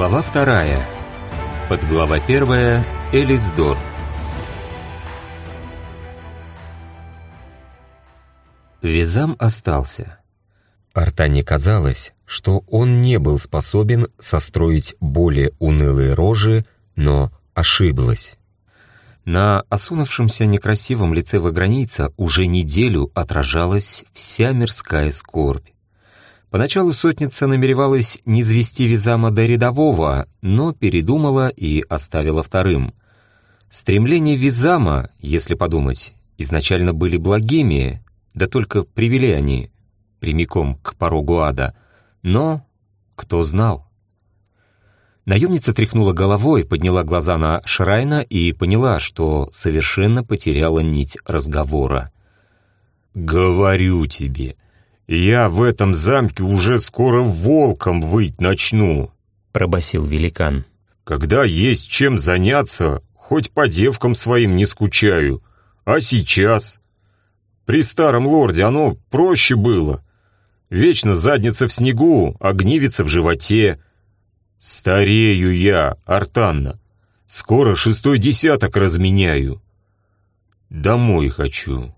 Глава вторая. Подглава первая. Элисдор. Визам остался. Артане казалось, что он не был способен состроить более унылые рожи, но ошиблась. На осунувшемся некрасивом лице вагранийца уже неделю отражалась вся мирская скорбь. Поначалу сотница намеревалась не звести Визама до рядового, но передумала и оставила вторым. Стремления Визама, если подумать, изначально были благими, да только привели они прямиком к порогу ада. Но кто знал? Наемница тряхнула головой, подняла глаза на Шрайна и поняла, что совершенно потеряла нить разговора. «Говорю тебе, я в этом замке уже скоро волком выть начну», — пробасил великан. «Когда есть чем заняться, хоть по девкам своим не скучаю. А сейчас? При старом лорде оно проще было. Вечно задница в снегу, огнивица в животе». «Старею я, Артанна. Скоро шестой десяток разменяю. Домой хочу.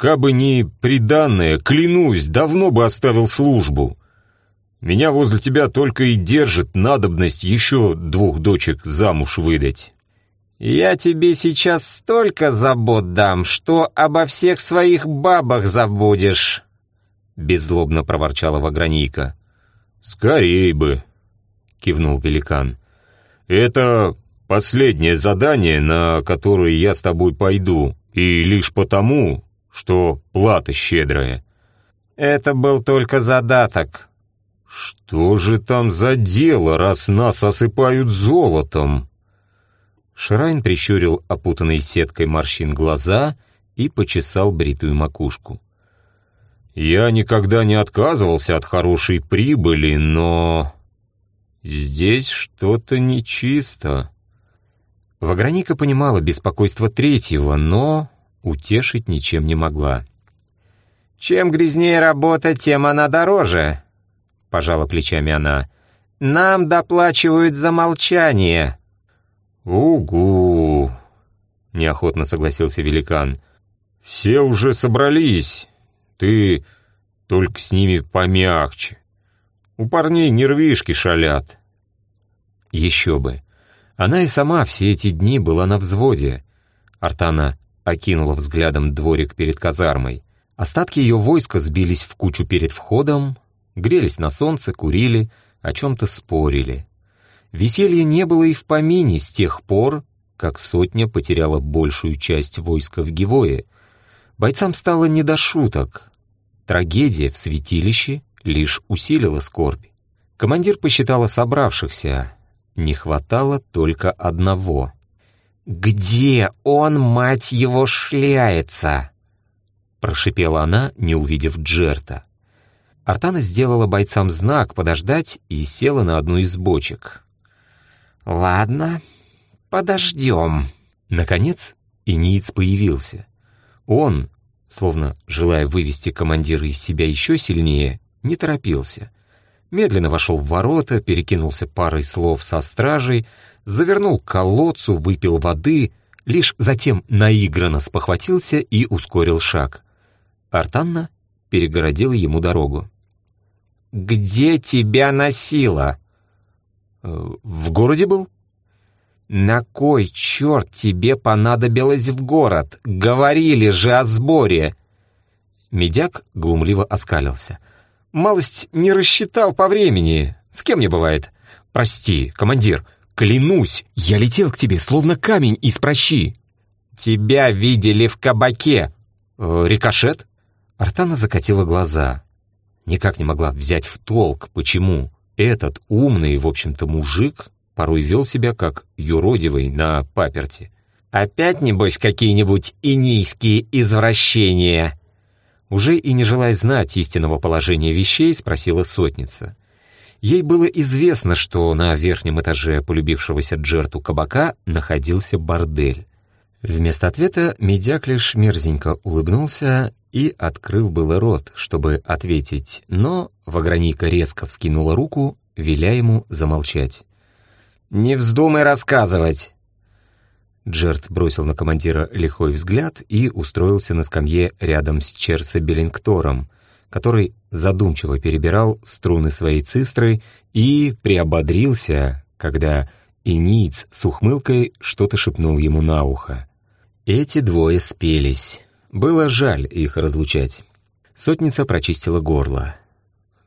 Кабы не приданное, клянусь, давно бы оставил службу. Меня возле тебя только и держит надобность еще двух дочек замуж выдать». «Я тебе сейчас столько забот дам, что обо всех своих бабах забудешь», — беззлобно проворчала Вагранийка. «Скорей бы», — кивнул великан. «Это последнее задание, на которое я с тобой пойду, и лишь потому, что плата щедрая». «Это был только задаток». «Что же там за дело, раз нас осыпают золотом?» Шрайн прищурил опутанной сеткой морщин глаза и почесал бритую макушку. «Я никогда не отказывался от хорошей прибыли, но...» Здесь что-то нечисто. Ваграника понимала беспокойство третьего, но утешить ничем не могла. «Чем грязнее работа, тем она дороже», — пожала плечами она. «Нам доплачивают за молчание». «Угу», — неохотно согласился великан. «Все уже собрались. Ты только с ними помягче. У парней нервишки шалят». Еще бы. Она и сама все эти дни была на взводе. Артана окинула взглядом дворик перед казармой. Остатки ее войска сбились в кучу перед входом, грелись на солнце, курили, о чем-то спорили. Веселья не было и в помине с тех пор, как сотня потеряла большую часть войска в Гивое. Бойцам стало не до шуток. Трагедия в святилище лишь усилила скорбь. Командир посчитала собравшихся. Не хватало только одного. «Где он, мать его, шляется?» Прошипела она, не увидев Джерта. Артана сделала бойцам знак подождать и села на одну из бочек. «Ладно, подождем». Наконец, Иниец появился. Он, словно желая вывести командира из себя еще сильнее, не торопился. Медленно вошел в ворота, перекинулся парой слов со стражей, завернул к колодцу, выпил воды, лишь затем наигранно спохватился и ускорил шаг. Артанна перегородила ему дорогу. «Где тебя носило?» «Э, «В городе был?» «На кой черт тебе понадобилось в город? Говорили же о сборе!» Медяк глумливо оскалился — Малость не рассчитал по времени. С кем не бывает. Прости, командир, клянусь, я летел к тебе, словно камень из прощи. Тебя видели в кабаке. Э, рикошет? Артана закатила глаза. Никак не могла взять в толк, почему этот умный, в общем-то, мужик порой вел себя как юродивый на паперти. «Опять, небось, какие-нибудь инийские извращения?» Уже и не желая знать истинного положения вещей, спросила сотница. Ей было известно, что на верхнем этаже полюбившегося Джерту кабака находился бордель. Вместо ответа медяк лишь мерзенько улыбнулся и открыл было рот, чтобы ответить, но Ваграника резко вскинула руку, веля ему замолчать. «Не вздумай рассказывать!» Джерт бросил на командира лихой взгляд и устроился на скамье рядом с Черса Беллингтором, который задумчиво перебирал струны своей цистры и приободрился, когда Иниц с ухмылкой что-то шепнул ему на ухо. Эти двое спелись. Было жаль их разлучать. Сотница прочистила горло.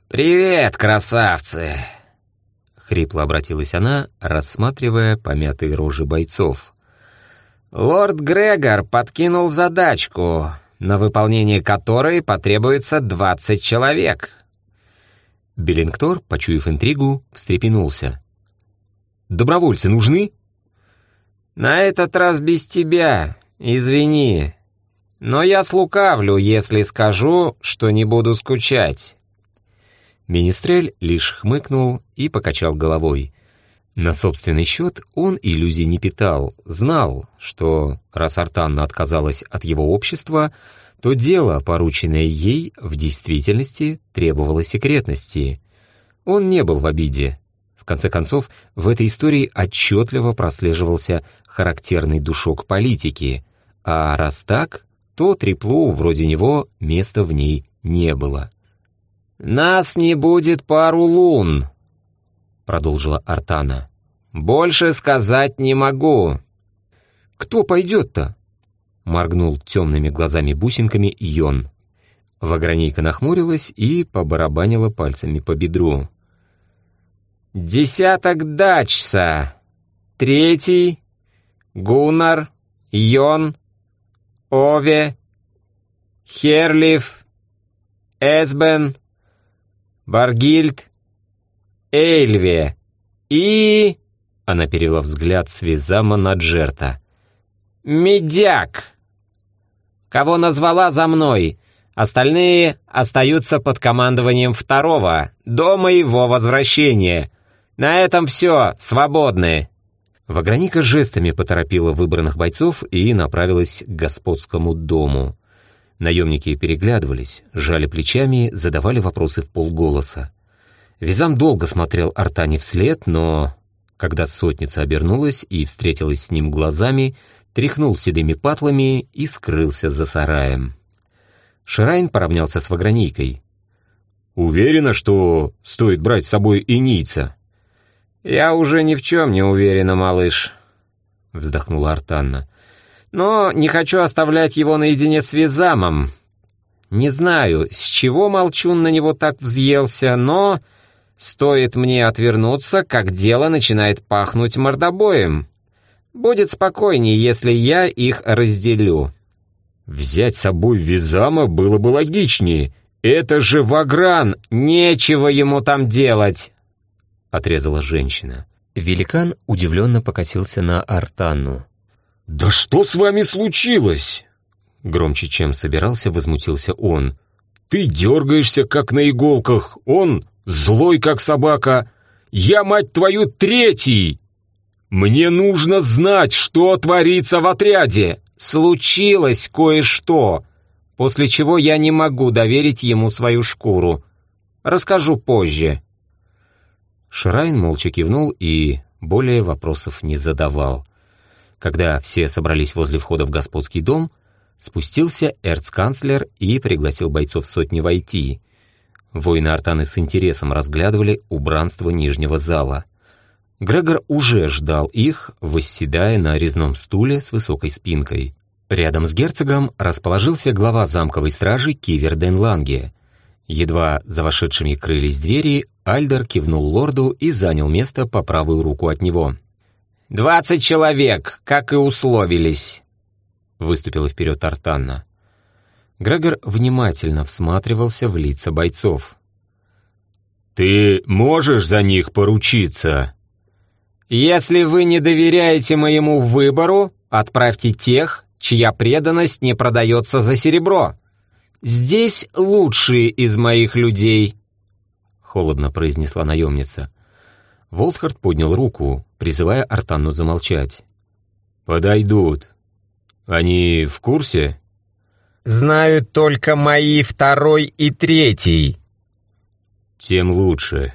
«Привет, красавцы!» Хрипло обратилась она, рассматривая помятые рожи бойцов. «Лорд Грегор подкинул задачку, на выполнение которой потребуется двадцать человек». Беллингтор, почуяв интригу, встрепенулся. «Добровольцы нужны?» «На этот раз без тебя, извини. Но я слукавлю, если скажу, что не буду скучать». Министрель лишь хмыкнул и покачал головой. На собственный счет он иллюзий не питал, знал, что раз Артанна отказалась от его общества, то дело, порученное ей, в действительности требовало секретности. Он не был в обиде. В конце концов, в этой истории отчетливо прослеживался характерный душок политики, а раз так, то треплу вроде него места в ней не было. «Нас не будет пару лун», — продолжила Артана. «Больше сказать не могу». «Кто пойдет-то?» — моргнул темными глазами-бусинками Йон. Вагранейка нахмурилась и побарабанила пальцами по бедру. «Десяток дачса. Третий. Гуннар. Йон. Ове. Херлиф. Эсбен. Баргильд, Эйльве и...» Она перевела взгляд с Визама на Джерта. «Медяк! Кого назвала за мной? Остальные остаются под командованием второго, до моего возвращения. На этом все, свободны!» Ваграника жестами поторопила выбранных бойцов и направилась к господскому дому. Наемники переглядывались, жали плечами, задавали вопросы в полголоса. Визам долго смотрел Артане вслед, но, когда сотница обернулась и встретилась с ним глазами, тряхнул седыми патлами и скрылся за сараем. Ширайн поравнялся с вагранейкой. «Уверена, что стоит брать с собой и Ница?» «Я уже ни в чем не уверена, малыш», — вздохнула Артанна но не хочу оставлять его наедине с Визамом. Не знаю, с чего Молчун на него так взъелся, но стоит мне отвернуться, как дело начинает пахнуть мордобоем. Будет спокойнее, если я их разделю. Взять с собой Визама было бы логичнее. Это же Вагран, нечего ему там делать, отрезала женщина. Великан удивленно покосился на Артанну. «Да что с вами случилось?» Громче, чем собирался, возмутился он. «Ты дергаешься, как на иголках, он злой, как собака. Я, мать твою, третий! Мне нужно знать, что творится в отряде!» «Случилось кое-что, после чего я не могу доверить ему свою шкуру. Расскажу позже». Шрайн молча кивнул и более вопросов не задавал. Когда все собрались возле входа в господский дом, спустился эрцканцлер и пригласил бойцов сотни войти. Воины Артаны с интересом разглядывали убранство нижнего зала. Грегор уже ждал их, восседая на резном стуле с высокой спинкой. Рядом с герцогом расположился глава замковой стражи Кивер Денланге. Едва за вошедшими крылись двери, Альдер кивнул лорду и занял место по правую руку от него. «Двадцать человек, как и условились», — выступила вперед Артанна. Грегор внимательно всматривался в лица бойцов. «Ты можешь за них поручиться?» «Если вы не доверяете моему выбору, отправьте тех, чья преданность не продается за серебро. Здесь лучшие из моих людей», — холодно произнесла наемница. Волтхард поднял руку, призывая Артанну замолчать. «Подойдут. Они в курсе?» «Знают только мои второй и третий». «Тем лучше.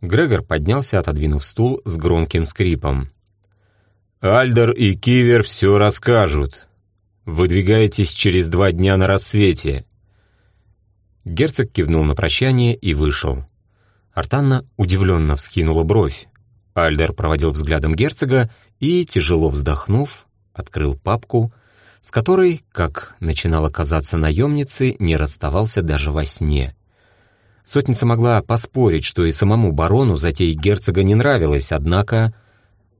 Грегор поднялся, отодвинув стул с громким скрипом. «Альдер и Кивер все расскажут. Выдвигаетесь через два дня на рассвете». Герцог кивнул на прощание и вышел. Артанна удивленно вскинула бровь. Альдер проводил взглядом герцога и, тяжело вздохнув, открыл папку, с которой, как начинало казаться наемницы, не расставался даже во сне. Сотница могла поспорить, что и самому барону затея герцога не нравилась, однако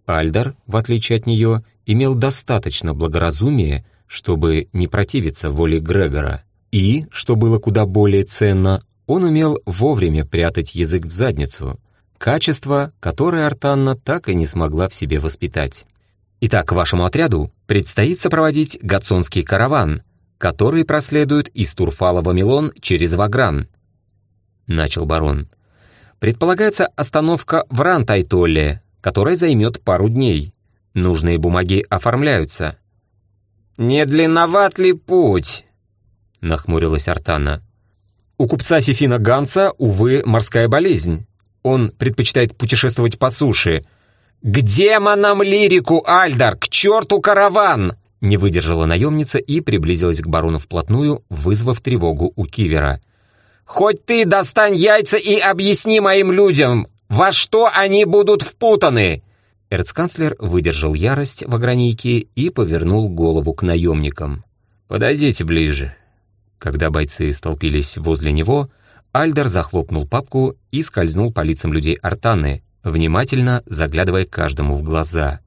Альдар, в отличие от нее, имел достаточно благоразумия, чтобы не противиться воле Грегора. И, что было куда более ценно, он умел вовремя прятать язык в задницу, качество, которое Артанна так и не смогла в себе воспитать. Итак, вашему отряду предстоит сопроводить Гацонский караван, который проследует из Турфала в Амилон через Вагран. Начал барон. Предполагается остановка в Рантайтолле, которая займет пару дней. Нужные бумаги оформляются. «Не длинноват ли путь?» — нахмурилась Артана. «У купца Сефина Ганса, увы, морская болезнь. Он предпочитает путешествовать по суше — «К демонам лирику, Альдар! К черту караван!» Не выдержала наемница и приблизилась к барону вплотную, вызвав тревогу у Кивера. «Хоть ты достань яйца и объясни моим людям, во что они будут впутаны!» Эрцканцлер выдержал ярость в огранейке и повернул голову к наемникам. «Подойдите ближе». Когда бойцы столпились возле него, Альдар захлопнул папку и скользнул по лицам людей Артаны, внимательно заглядывая каждому в глаза.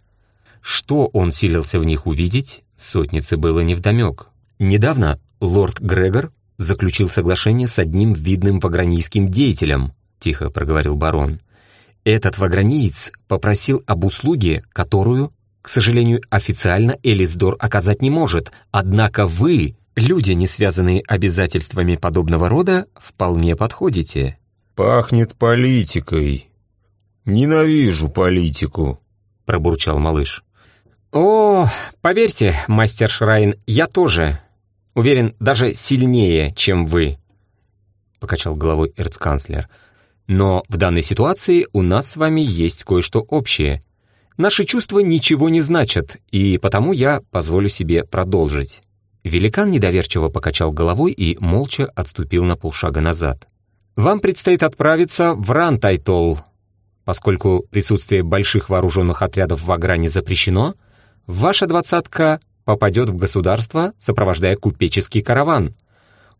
Что он силился в них увидеть, сотнице было невдомек. Недавно лорд Грегор заключил соглашение с одним видным вагранийским деятелем, тихо проговорил барон. Этот ваграниец попросил об услуге, которую, к сожалению, официально Элисдор оказать не может, однако вы, люди, не связанные обязательствами подобного рода, вполне подходите. «Пахнет политикой», «Ненавижу политику», — пробурчал малыш. «О, поверьте, мастер Шрайн, я тоже. Уверен, даже сильнее, чем вы», — покачал головой эрцканцлер. «Но в данной ситуации у нас с вами есть кое-что общее. Наши чувства ничего не значат, и потому я позволю себе продолжить». Великан недоверчиво покачал головой и молча отступил на полшага назад. «Вам предстоит отправиться в Рантайтол, Поскольку присутствие больших вооруженных отрядов в Агране запрещено, ваша двадцатка попадет в государство, сопровождая купеческий караван.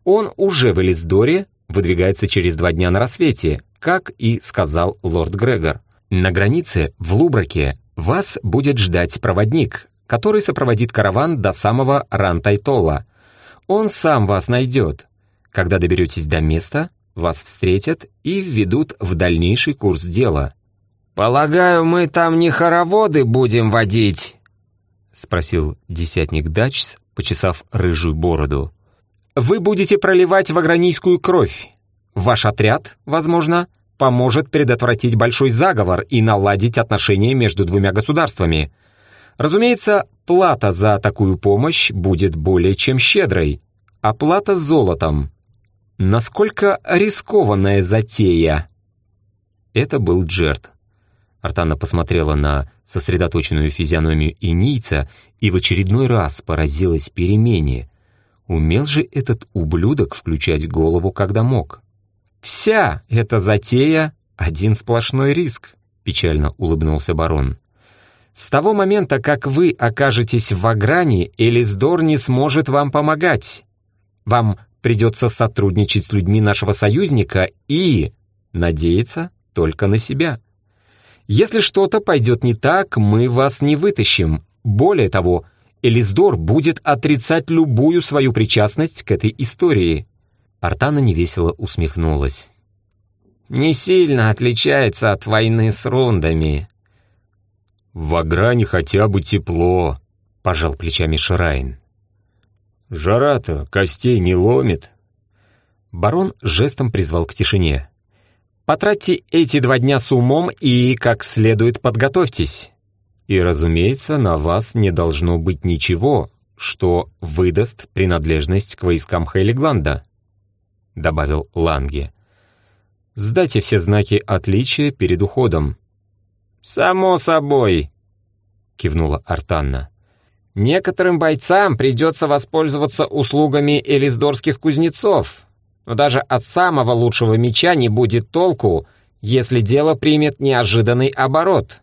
Он уже в Элисдоре выдвигается через два дня на рассвете, как и сказал лорд Грегор. На границе, в Лубраке, вас будет ждать проводник, который сопроводит караван до самого Рантайтола. Он сам вас найдет. Когда доберетесь до места, вас встретят и введут в дальнейший курс дела. «Полагаю, мы там не хороводы будем водить?» — спросил десятник Дачс, почесав рыжую бороду. «Вы будете проливать вагранийскую кровь. Ваш отряд, возможно, поможет предотвратить большой заговор и наладить отношения между двумя государствами. Разумеется, плата за такую помощь будет более чем щедрой. Оплата золотом. Насколько рискованная затея?» Это был Джерт. Артана посмотрела на сосредоточенную физиономию инийца и в очередной раз поразилась перемене. Умел же этот ублюдок включать голову, когда мог. «Вся эта затея — один сплошной риск», — печально улыбнулся барон. «С того момента, как вы окажетесь в Агране, Элисдор не сможет вам помогать. Вам придется сотрудничать с людьми нашего союзника и надеяться только на себя. Если что-то пойдет не так, мы вас не вытащим. Более того, Элисдор будет отрицать любую свою причастность к этой истории». Артана невесело усмехнулась. «Не сильно отличается от войны с рундами». «В Агране хотя бы тепло», — пожал плечами Шрайн. Жара-то костей не ломит. Барон жестом призвал к тишине. «Потратьте эти два дня с умом и как следует подготовьтесь. И, разумеется, на вас не должно быть ничего, что выдаст принадлежность к войскам Хейлигланда», — добавил Ланге. Сдайте все знаки отличия перед уходом». «Само собой», — кивнула Артанна. «Некоторым бойцам придется воспользоваться услугами элиздорских кузнецов, но даже от самого лучшего меча не будет толку, если дело примет неожиданный оборот.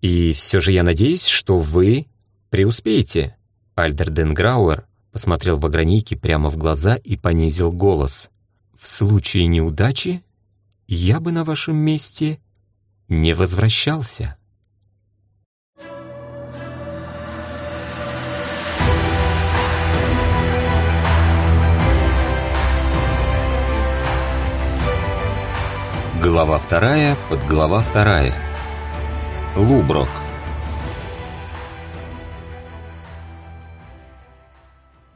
И все же я надеюсь, что вы преуспеете». Альдер Денграуэр посмотрел в ограники прямо в глаза и понизил голос. «В случае неудачи я бы на вашем месте не возвращался». Глава вторая, подглава вторая. Луброк.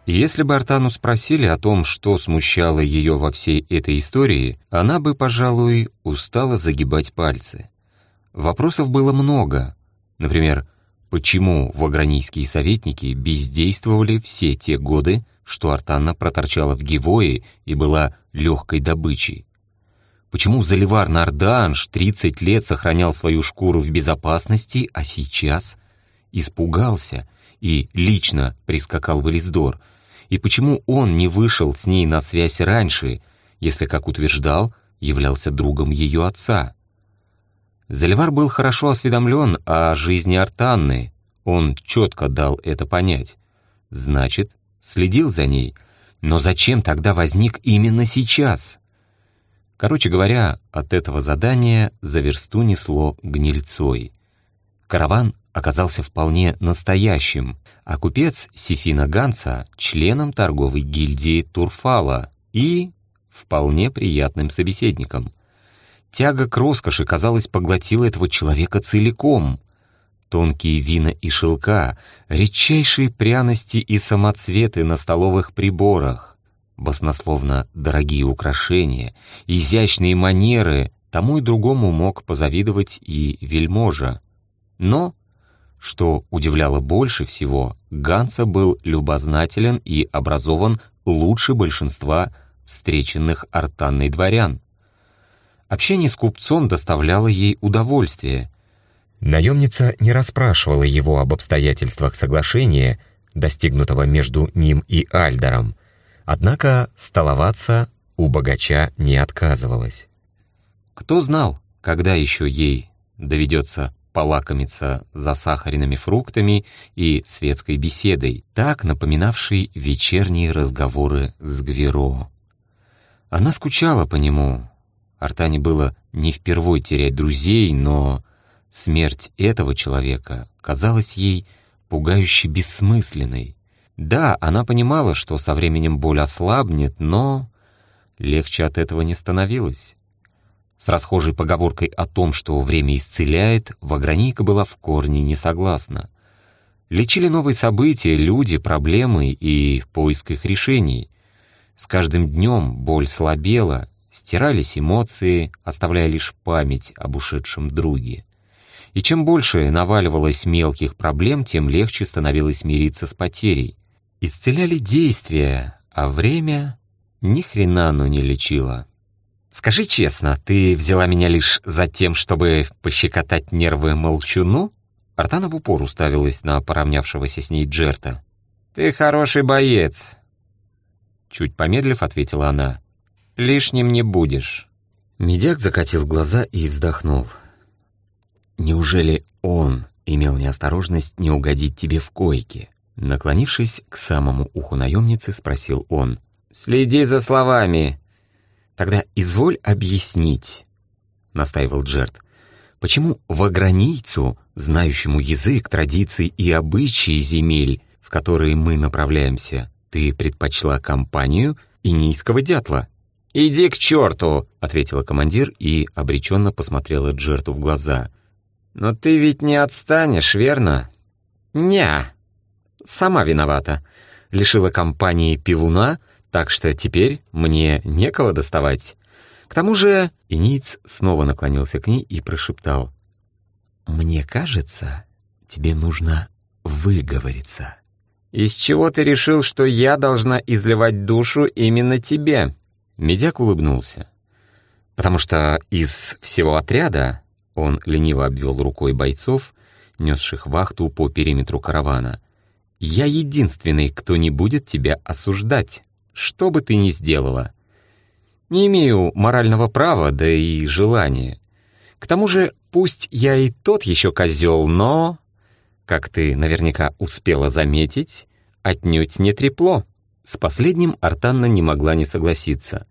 Если бы Артану спросили о том, что смущало ее во всей этой истории, она бы, пожалуй, устала загибать пальцы. Вопросов было много. Например, почему вагранийские советники бездействовали все те годы, что Артанна проторчала в Гивое и была легкой добычей? Почему Заливар Нарданж 30 лет сохранял свою шкуру в безопасности, а сейчас испугался и лично прискакал в Элиздор — и почему он не вышел с ней на связь раньше, если, как утверждал, являлся другом ее отца. Заливар был хорошо осведомлен о жизни Артанны, он четко дал это понять. Значит, следил за ней, но зачем тогда возник именно сейчас? Короче говоря, от этого задания за версту несло гнильцой. Караван оказался вполне настоящим, а купец Сифина Ганса — членом торговой гильдии Турфала и вполне приятным собеседником. Тяга к роскоши, казалось, поглотила этого человека целиком. Тонкие вина и шелка, редчайшие пряности и самоцветы на столовых приборах, баснословно дорогие украшения, изящные манеры — тому и другому мог позавидовать и вельможа. Но что удивляло больше всего, Ганса был любознателен и образован лучше большинства встреченных артанной дворян. Общение с купцом доставляло ей удовольствие. Наемница не расспрашивала его об обстоятельствах соглашения, достигнутого между ним и Альдером, однако столоваться у богача не отказывалась. Кто знал, когда еще ей доведется полакомиться засахаренными фруктами и светской беседой, так напоминавшей вечерние разговоры с Гверо. Она скучала по нему. Артане было не впервой терять друзей, но смерть этого человека казалась ей пугающе бессмысленной. Да, она понимала, что со временем боль ослабнет, но легче от этого не становилось. С расхожей поговоркой о том, что время исцеляет, Вагранийка была в корне не согласна. Лечили новые события, люди, проблемы и поиск их решений. С каждым днем боль слабела, стирались эмоции, оставляя лишь память об ушедшем друге. И чем больше наваливалось мелких проблем, тем легче становилось мириться с потерей. Исцеляли действия, а время ни хрена оно не лечило. Скажи честно, ты взяла меня лишь за тем, чтобы пощекотать нервы молчуну?» Артана в упор уставилась на поравнявшегося с ней Джерта. «Ты хороший боец!» Чуть помедлив, ответила она. «Лишним не будешь». Медяк закатил глаза и вздохнул. «Неужели он имел неосторожность не угодить тебе в койке?» Наклонившись к самому уху наемницы, спросил он. «Следи за словами!» «Тогда изволь объяснить», — настаивал Джерт, «почему вагранийцу, знающему язык, традиции и обычаи земель, в которые мы направляемся, ты предпочла компанию и низкого дятла?» «Иди к черту!» — ответила командир и обреченно посмотрела Джерту в глаза. «Но ты ведь не отстанешь, верно?» «Ня, сама виновата. Лишила компании пивуна, так что теперь мне некого доставать. К тому же Иниц снова наклонился к ней и прошептал. «Мне кажется, тебе нужно выговориться». «Из чего ты решил, что я должна изливать душу именно тебе?» Медяк улыбнулся. потому что из всего отряда он лениво обвел рукой бойцов, несших вахту по периметру каравана. «Я единственный, кто не будет тебя осуждать, что бы ты ни сделала. Не имею морального права, да и желания. К тому же, пусть я и тот еще козел, но, как ты наверняка успела заметить, отнюдь не трепло». С последним Артанна не могла не согласиться.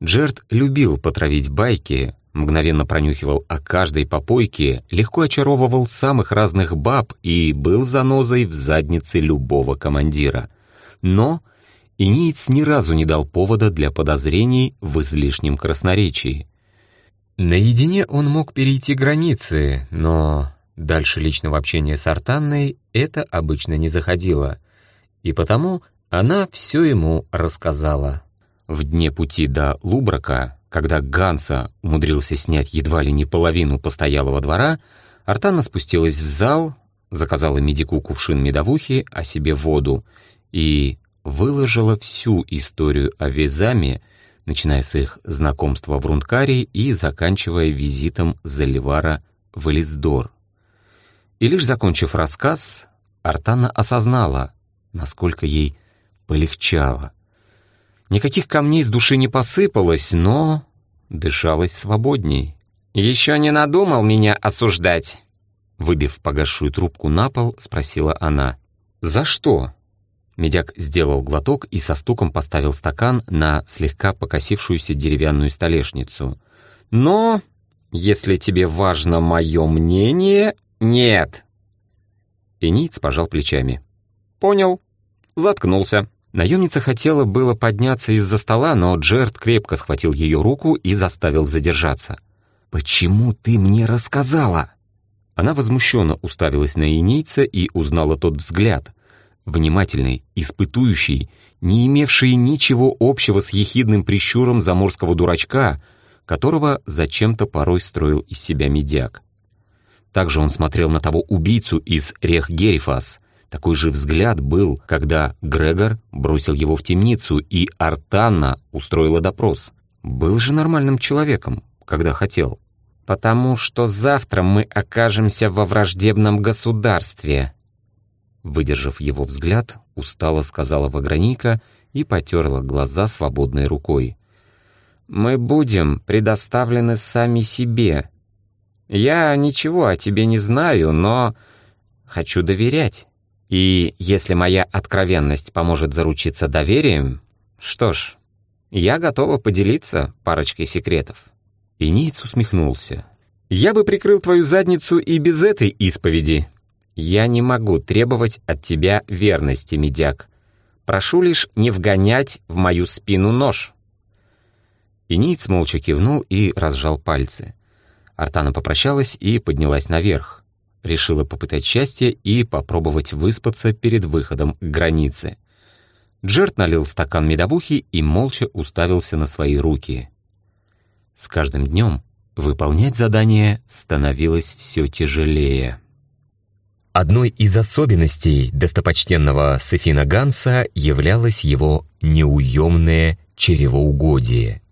Джерт любил потравить байки, мгновенно пронюхивал о каждой попойке, легко очаровывал самых разных баб и был занозой в заднице любого командира. Но Иниец ни разу не дал повода для подозрений в излишнем красноречии. Наедине он мог перейти границы, но дальше личного общения с Артанной это обычно не заходило, и потому она все ему рассказала. В дне пути до Лубрака, когда Ганса умудрился снять едва ли не половину постоялого двора, Артана спустилась в зал, заказала медику кувшин медовухи, а себе воду, и выложила всю историю о Визаме, начиная с их знакомства в Рундкаре и заканчивая визитом Заливара в Элисдор. И лишь закончив рассказ, Артана осознала, насколько ей полегчало. Никаких камней с души не посыпалось, но дышалось свободней. «Еще не надумал меня осуждать?» Выбив погасшую трубку на пол, спросила она. «За что?» Медяк сделал глоток и со стуком поставил стакан на слегка покосившуюся деревянную столешницу. «Но, если тебе важно мое мнение, нет!» Эниц пожал плечами. «Понял. Заткнулся». Наемница хотела было подняться из-за стола, но Джерд крепко схватил ее руку и заставил задержаться. «Почему ты мне рассказала?» Она возмущенно уставилась на инейца и узнала тот взгляд. Внимательный, испытующий, не имевший ничего общего с ехидным прищуром заморского дурачка, которого зачем-то порой строил из себя медяк. Также он смотрел на того убийцу из Рехгерифас, такой же взгляд был, когда Грегор бросил его в темницу, и Артанна устроила допрос. Был же нормальным человеком, когда хотел. «Потому что завтра мы окажемся во враждебном государстве», Выдержав его взгляд, устало сказала Ваграника и потерла глаза свободной рукой. «Мы будем предоставлены сами себе. Я ничего о тебе не знаю, но хочу доверять». И если моя откровенность поможет заручиться доверием, что ж, я готова поделиться парочкой секретов». И Ниц усмехнулся. «Я бы прикрыл твою задницу и без этой исповеди. Я не могу требовать от тебя верности, медяк. Прошу лишь не вгонять в мою спину нож». И Ниц молча кивнул и разжал пальцы. Артана попрощалась и поднялась наверх решила попытать счастье и попробовать выспаться перед выходом к границе. Джерт налил стакан медовухи и молча уставился на свои руки. С каждым днем выполнять задание становилось все тяжелее. Одной из особенностей достопочтенного Сефина Ганса являлось его неуемное чревоугодие.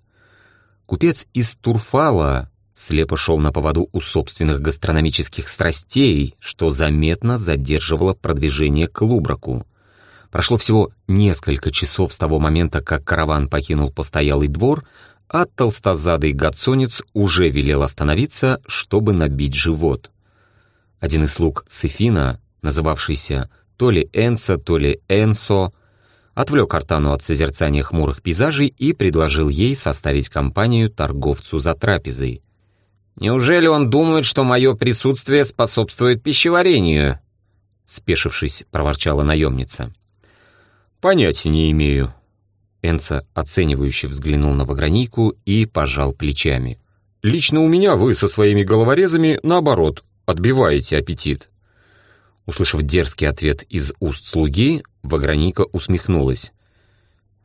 Купец из Турфала слепо шел на поводу у собственных гастрономических страстей, что заметно задерживало продвижение к Лубраку. Прошло всего несколько часов с того момента, как караван покинул постоялый двор, а толстозадый гацонец уже велел остановиться, чтобы набить живот. Один из слуг Сефина, называвшийся то ли Энсо, то ли Энсо, отвлек Артану от созерцания хмурых пейзажей и предложил ей составить компанию торговцу за трапезой — Неужели он думает, что мое присутствие способствует пищеварению?» Спешившись, проворчала наемница. «Понятия не имею». Энца оценивающе взглянул на Вагранийку и пожал плечами. «Лично у меня вы со своими головорезами, наоборот, отбиваете аппетит». Услышав дерзкий ответ из уст слуги, Вагранийка усмехнулась.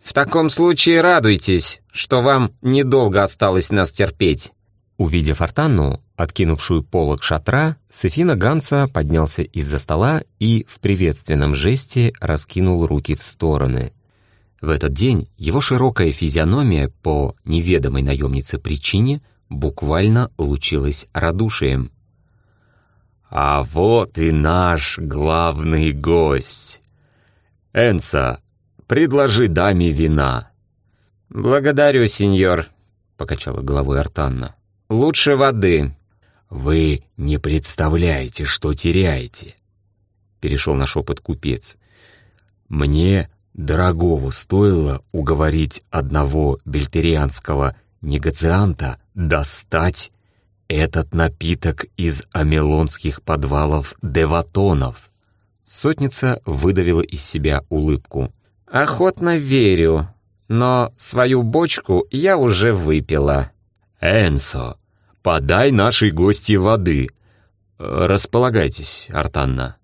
«В таком случае радуйтесь, что вам недолго осталось нас терпеть». Увидев Артанну, откинувшую полок шатра, Сефина Ганса поднялся из-за стола и в приветственном жесте раскинул руки в стороны. В этот день его широкая физиономия по неведомой наемнице причине буквально лучилась радушием. «А вот и наш главный гость. Энса, предложи даме вина». «Благодарю, сеньор», — покачала головой Артанна. «Лучше воды». «Вы не представляете, что теряете», — перешел на шепот купец. «Мне дорогого стоило уговорить одного бельтерианского негацианта достать этот напиток из амелонских подвалов деватонов». Сотница выдавила из себя улыбку. «Охотно верю, но свою бочку я уже выпила». «Энсо, подай нашей гости воды. Располагайтесь, Артанна».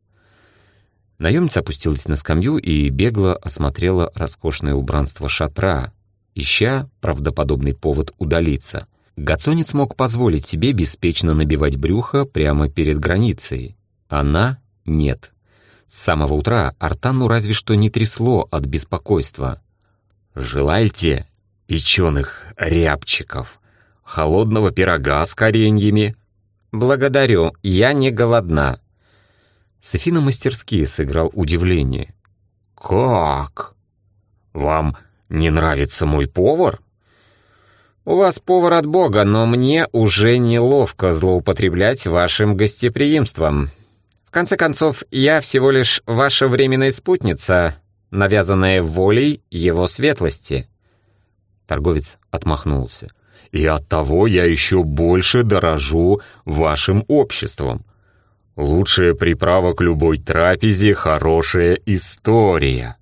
Наемница опустилась на скамью и бегло осмотрела роскошное убранство шатра, ища правдоподобный повод удалиться. Гацонец мог позволить себе беспечно набивать брюхо прямо перед границей. Она — нет. С самого утра Артанну разве что не трясло от беспокойства. «Желаете печеных рябчиков, холодного пирога с кореньями?» «Благодарю, я не голодна». Софина мастерски сыграл удивление. «Как? Вам не нравится мой повар?» «У вас повар от Бога, но мне уже неловко злоупотреблять вашим гостеприимством. В конце концов, я всего лишь ваша временная спутница, навязанная волей его светлости». Торговец отмахнулся. «И оттого я еще больше дорожу вашим обществом. Лучшая приправа к любой трапезе — хорошая история.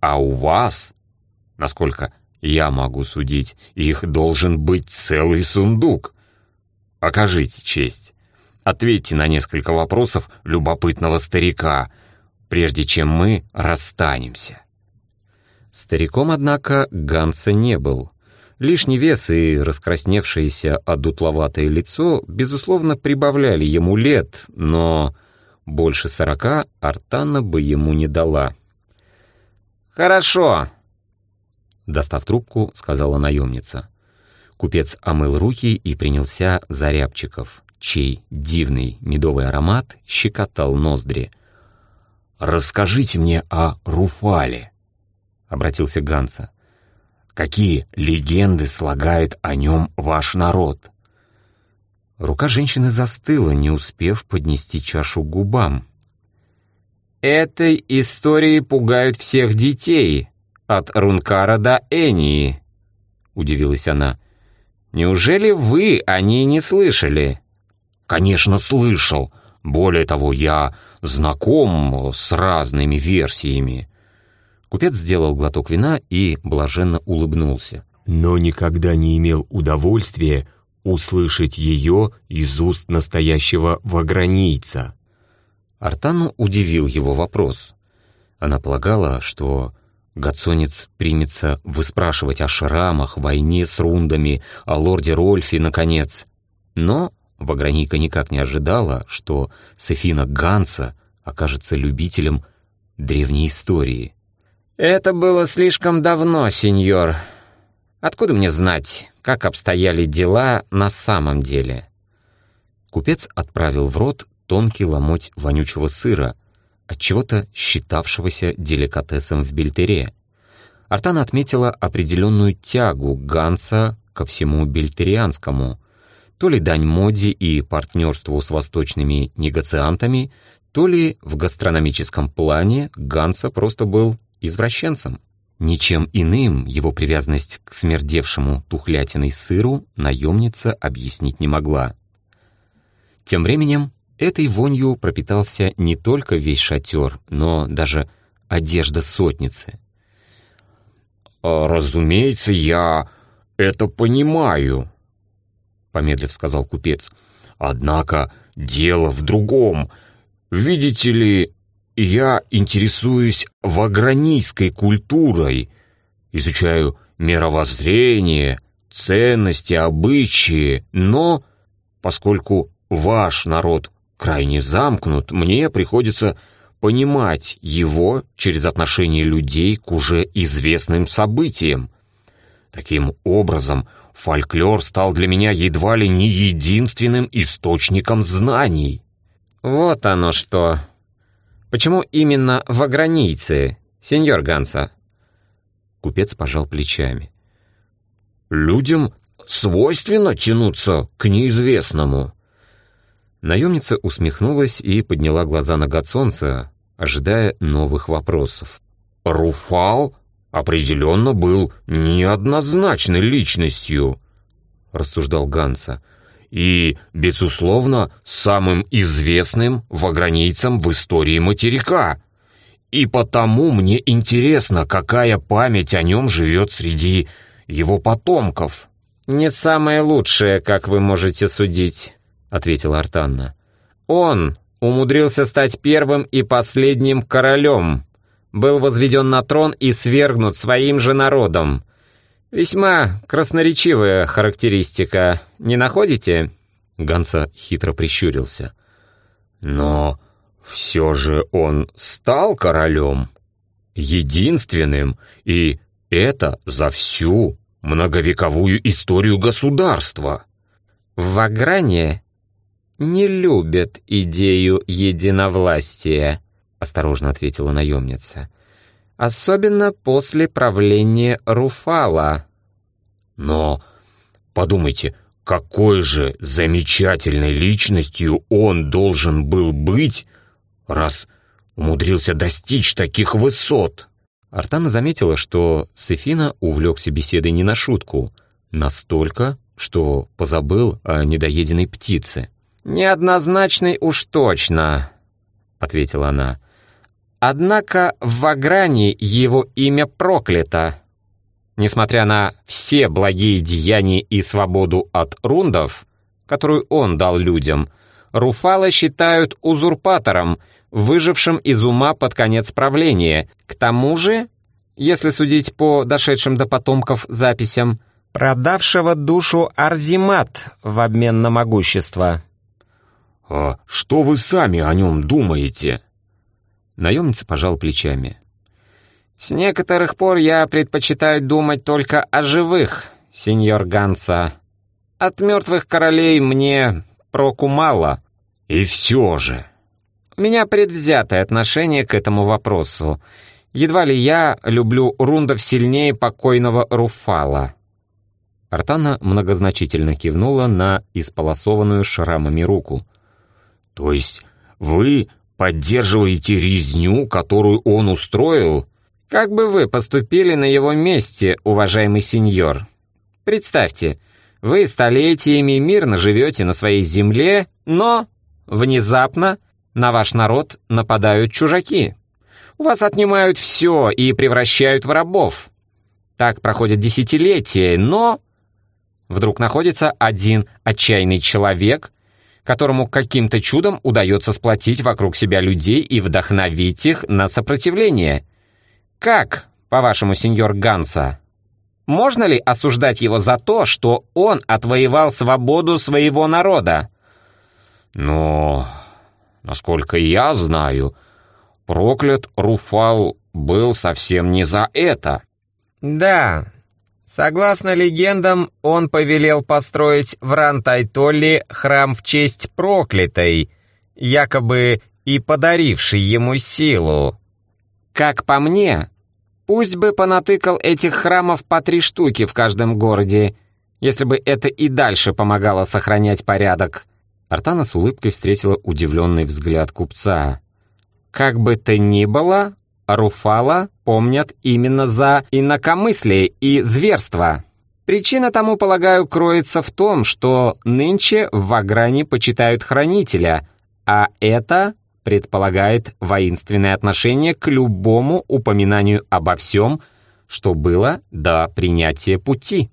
А у вас, насколько я могу судить, их должен быть целый сундук. Окажите честь. Ответьте на несколько вопросов любопытного старика, прежде чем мы расстанемся». Стариком, однако, Ганса не был. Лишний вес и раскрасневшееся одутловатое лицо, безусловно, прибавляли ему лет, но больше сорока Артана бы ему не дала. «Хорошо», — достав трубку, сказала наемница. Купец омыл руки и принялся за рябчиков, чей дивный медовый аромат щекотал ноздри. «Расскажите мне о Руфале», — обратился Ганса. Какие легенды слагает о нем ваш народ?» Рука женщины застыла, не успев поднести чашу к губам. «Этой истории пугают всех детей, от Рункара до Энии», — удивилась она. «Неужели вы о ней не слышали?» «Конечно, слышал. Более того, я знаком с разными версиями. Купец сделал глоток вина и блаженно улыбнулся. «Но никогда не имел удовольствия услышать ее из уст настоящего вагранийца». Артану удивил его вопрос. Она полагала, что Гацонец примется выспрашивать о шрамах, войне с рундами, о лорде Рольфе, наконец. Но Вагранийка никак не ожидала, что Сефина Ганса окажется любителем древней истории. «Это было слишком давно, сеньор. Откуда мне знать, как обстояли дела на самом деле?» Купец отправил в рот тонкий ломоть вонючего сыра, от чего-то считавшегося деликатесом в бельтере. Артана отметила определенную тягу Ганса ко всему бельтерианскому, то ли дань моде и партнерству с восточными негациантами, то ли в гастрономическом плане Ганса просто был извращенцем. Ничем иным его привязанность к смердевшему тухлятиной сыру наемница объяснить не могла. Тем временем этой вонью пропитался не только весь шатер, но даже одежда сотницы. «А, «Разумеется, я это понимаю», — помедлив сказал купец. «Однако дело в другом. Видите ли, я интересуюсь вагранийской культурой, изучаю мировоззрение, ценности, обычаи, но поскольку ваш народ крайне замкнут, мне приходится понимать его через отношение людей к уже известным событиям. Таким образом, фольклор стал для меня едва ли не единственным источником знаний. Вот оно что. Почему именно вагранийцы, сеньор Ганса? Купец пожал плечами. Людям свойственно тянуться к неизвестному. Наемница усмехнулась и подняла глаза на Гатсонца, ожидая новых вопросов. «Руфал определенно был неоднозначной личностью», — рассуждал Ганса, «и, безусловно, самым известным вагранийцем в истории материка. И потому мне интересно, какая память о нем живет среди его потомков». «Не самое лучшее, как вы можете судить», — ответила Артанна. «Он умудрился стать первым и последним королем, был возведен на трон и свергнут своим же народом. Весьма красноречивая характеристика, не находите?» Ганса хитро прищурился. «Но все же он стал королем, единственным, и это за всю многовековую историю государства». В Вагране не любят идею единовластия», — осторожно ответила наемница. «Особенно после правления Руфала». «Но подумайте, какой же замечательной личностью он должен был быть, раз умудрился достичь таких высот!» Артана заметила, что Сефина увлекся беседой не на шутку, настолько, что позабыл о недоеденной птице. «Неоднозначный уж точно», — ответила она. «Однако в Вагране его имя проклято. Несмотря на все благие деяния и свободу от рундов, которую он дал людям, Руфала считают узурпатором, выжившим из ума под конец правления. К тому же, если судить по дошедшим до потомков записям, продавшего душу Арзимат в обмен на могущество». «А что вы сами о нем думаете?» Наемница пожал плечами. «С некоторых пор я предпочитаю думать только о живых, сеньор Ганса. От мертвых королей мне проку мало». «И все же...» «У меня предвзятое отношение к этому вопросу. Едва ли я люблю рундов сильнее покойного Руфала». Артана многозначительно кивнула на исполосованную шрамами руку. «То есть вы поддерживаете резню, которую он устроил?» «Как бы вы поступили на его месте, уважаемый сеньор? Представьте, вы столетиями мирно живете на своей земле, но внезапно на ваш народ нападают чужаки. У вас отнимают все и превращают в рабов. Так проходят десятилетия, но... Вдруг находится один отчаянный человек, которому каким-то чудом удается сплотить вокруг себя людей и вдохновить их на сопротивление. Как, по-вашему, сеньор Ганса? Можно ли осуждать его за то, что он отвоевал свободу своего народа? Но, насколько я знаю, проклят Руфал был совсем не за это. Да, Согласно легендам, он повелел построить в Рантайтолле храм в честь проклятой, якобы и подаривший ему силу. Как по мне, пусть бы понатыкал этих храмов по три штуки в каждом городе, если бы это и дальше помогало сохранять порядок. Артана с улыбкой встретила удивленный взгляд купца. Как бы то ни было, Руфала помнят именно за инакомыслие и зверство. Причина тому, полагаю, кроется в том, что нынче в Вагране почитают хранителя, а это предполагает воинственное отношение к любому упоминанию обо всем, что было до принятия пути.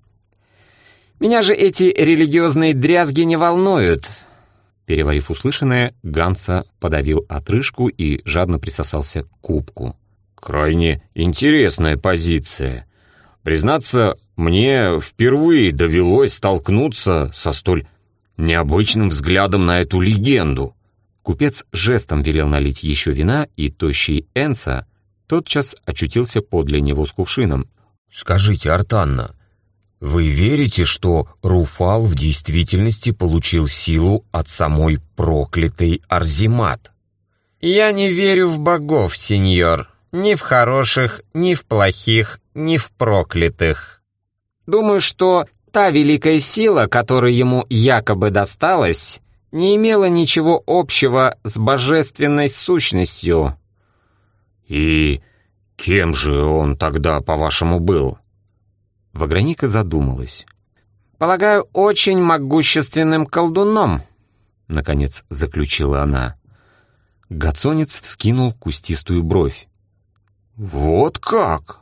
Меня же эти религиозные дрязги не волнуют. Переварив услышанное, Ганса подавил отрыжку и жадно присосался к кубку. Крайне интересная позиция. Признаться, мне впервые довелось столкнуться со столь необычным взглядом на эту легенду. Купец жестом велел налить еще вина, и тощий Энса тотчас очутился подле него с кувшином. «Скажите, Артанна, вы верите, что Руфал в действительности получил силу от самой проклятой Арзимат?» «Я не верю в богов, сеньор. Ни в хороших, ни в плохих, ни в проклятых. Думаю, что та великая сила, которая ему якобы досталась, не имела ничего общего с божественной сущностью. «И кем же он тогда, по-вашему, был?» Ваграника задумалась. «Полагаю, очень могущественным колдуном», — наконец заключила она. Гацонец вскинул кустистую бровь. «Вот как?»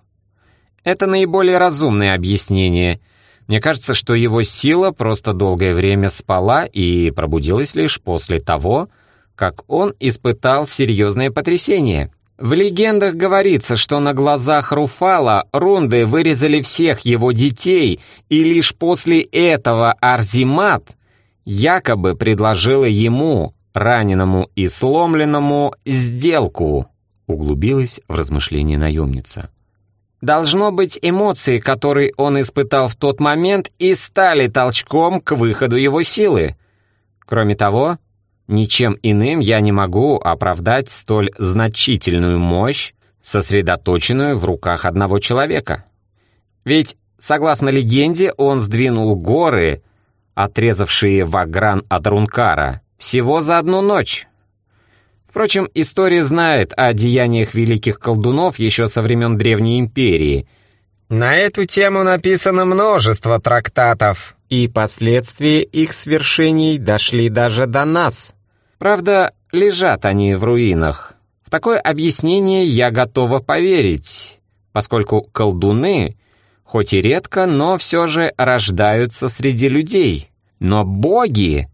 «Это наиболее разумное объяснение», — мне кажется, что его сила просто долгое время спала и пробудилась лишь после того, как он испытал серьезное потрясение. В легендах говорится, что на глазах Руфала рунды вырезали всех его детей, и лишь после этого Арзимат якобы предложила ему, раненому и сломленному, сделку. Углубилась в размышления наемница. Должно быть, эмоции, которые он испытал в тот момент, и стали толчком к выходу его силы. Кроме того, ничем иным я не могу оправдать столь значительную мощь, сосредоточенную в руках одного человека. Ведь, согласно легенде, он сдвинул горы, отрезавшие Вагран от Рункара, всего за одну ночь. Впрочем, история знает о деяниях великих колдунов еще со времен Древней Империи. На эту тему написано множество трактатов, и последствия их свершений дошли даже до нас. Правда, лежат они в руинах. В такое объяснение я готова поверить, поскольку колдуны, хоть и редко, но все же рождаются среди людей. Но боги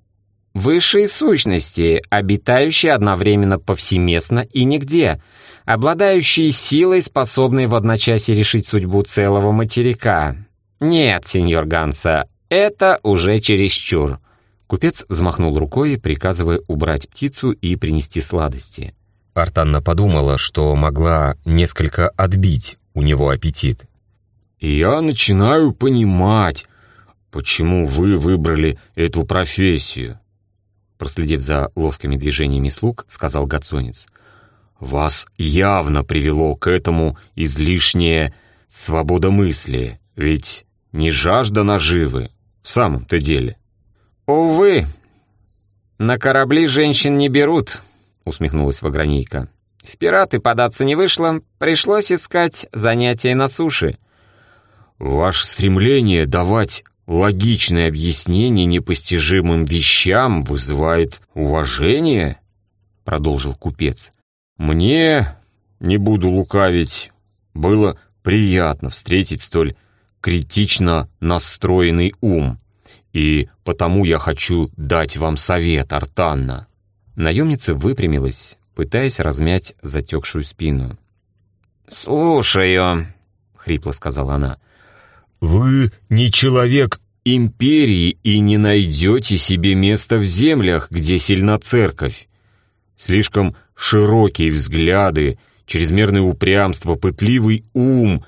Высшие сущности, обитающие одновременно повсеместно и нигде, обладающие силой, способной в одночасье решить судьбу целого материка. Нет, сеньор Ганса, это уже чересчур. Купец взмахнул рукой, приказывая убрать птицу и принести сладости. Артанна подумала, что могла несколько отбить у него аппетит. «Я начинаю понимать, почему вы выбрали эту профессию», проследив за ловкими движениями слуг, сказал Гацонец. «Вас явно привело к этому излишнее свободомыслие, ведь не жажда наживы, в самом-то деле». «Увы, на корабли женщин не берут», — усмехнулась Вагранейка. «В пираты податься не вышло, пришлось искать занятия на суше». «Ваше стремление давать логичное объяснение непостижимым вещам вызывает уважение, продолжил купец. Мне, не буду лукавить, было приятно встретить столь критично настроенный ум, и потому я хочу дать вам совет, Артанна». Наемница выпрямилась, пытаясь размять затекшую спину. «Слушаю», — хрипло сказала она. Вы не человек империи и не найдете себе места в землях, где сильна церковь. Слишком широкие взгляды, чрезмерное упрямство, пытливый ум.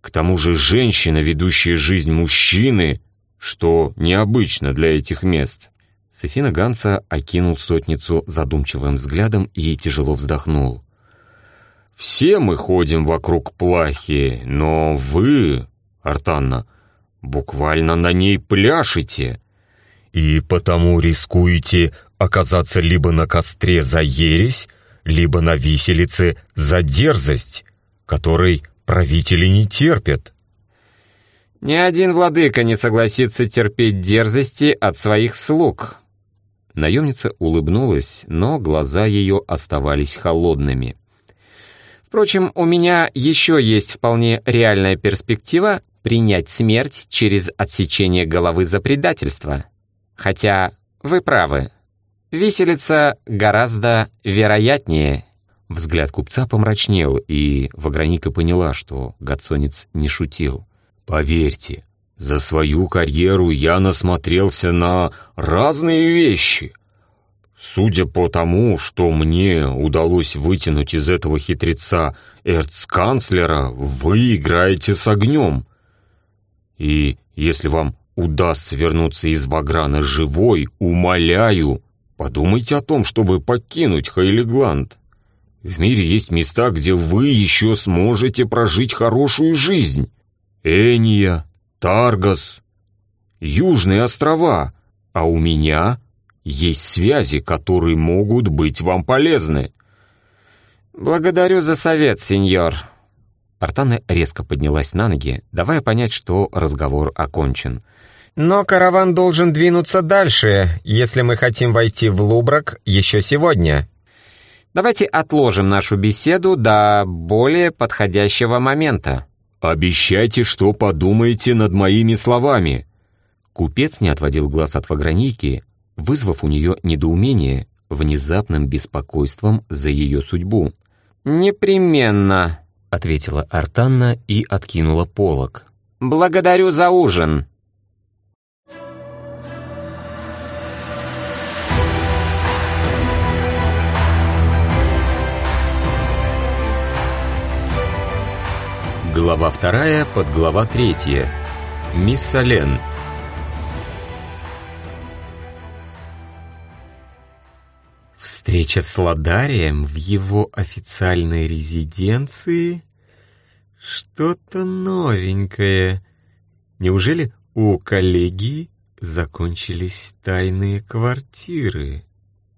К тому же женщина, ведущая жизнь мужчины, что необычно для этих мест. Софина Ганса окинул сотницу задумчивым взглядом и тяжело вздохнул. «Все мы ходим вокруг плахи, но вы, Артанна, буквально на ней пляшете. И потому рискуете оказаться либо на костре за ересь, либо на виселице за дерзость, которой правители не терпят. Ни один владыка не согласится терпеть дерзости от своих слуг. Наемница улыбнулась, но глаза ее оставались холодными. Впрочем, у меня еще есть вполне реальная перспектива принять смерть через отсечение головы за предательство. Хотя вы правы, виселица гораздо вероятнее. Взгляд купца помрачнел, и Ваграника поняла, что Гацонец не шутил. «Поверьте, за свою карьеру я насмотрелся на разные вещи. Судя по тому, что мне удалось вытянуть из этого хитреца эрцканцлера, вы играете с огнем. И если вам удастся вернуться из Ваграна живой, умоляю, подумайте о том, чтобы покинуть Хейлигланд. В мире есть места, где вы еще сможете прожить хорошую жизнь. Эния, Таргас, Южные острова, а у меня есть связи, которые могут быть вам полезны». «Благодарю за совет, сеньор». Артана резко поднялась на ноги, давая понять, что разговор окончен. «Но караван должен двинуться дальше, если мы хотим войти в Лубрак еще сегодня. Давайте отложим нашу беседу до более подходящего момента». «Обещайте, что подумаете над моими словами». Купец не отводил глаз от вагранейки, вызвав у нее недоумение внезапным беспокойством за ее судьбу. «Непременно», — ответила Артанна и откинула полог. «Благодарю за ужин». Глава вторая, подглава третья. Миссален. Встреча с Ладарием в его официальной резиденции? Что-то новенькое. Неужели у коллеги закончились тайные квартиры?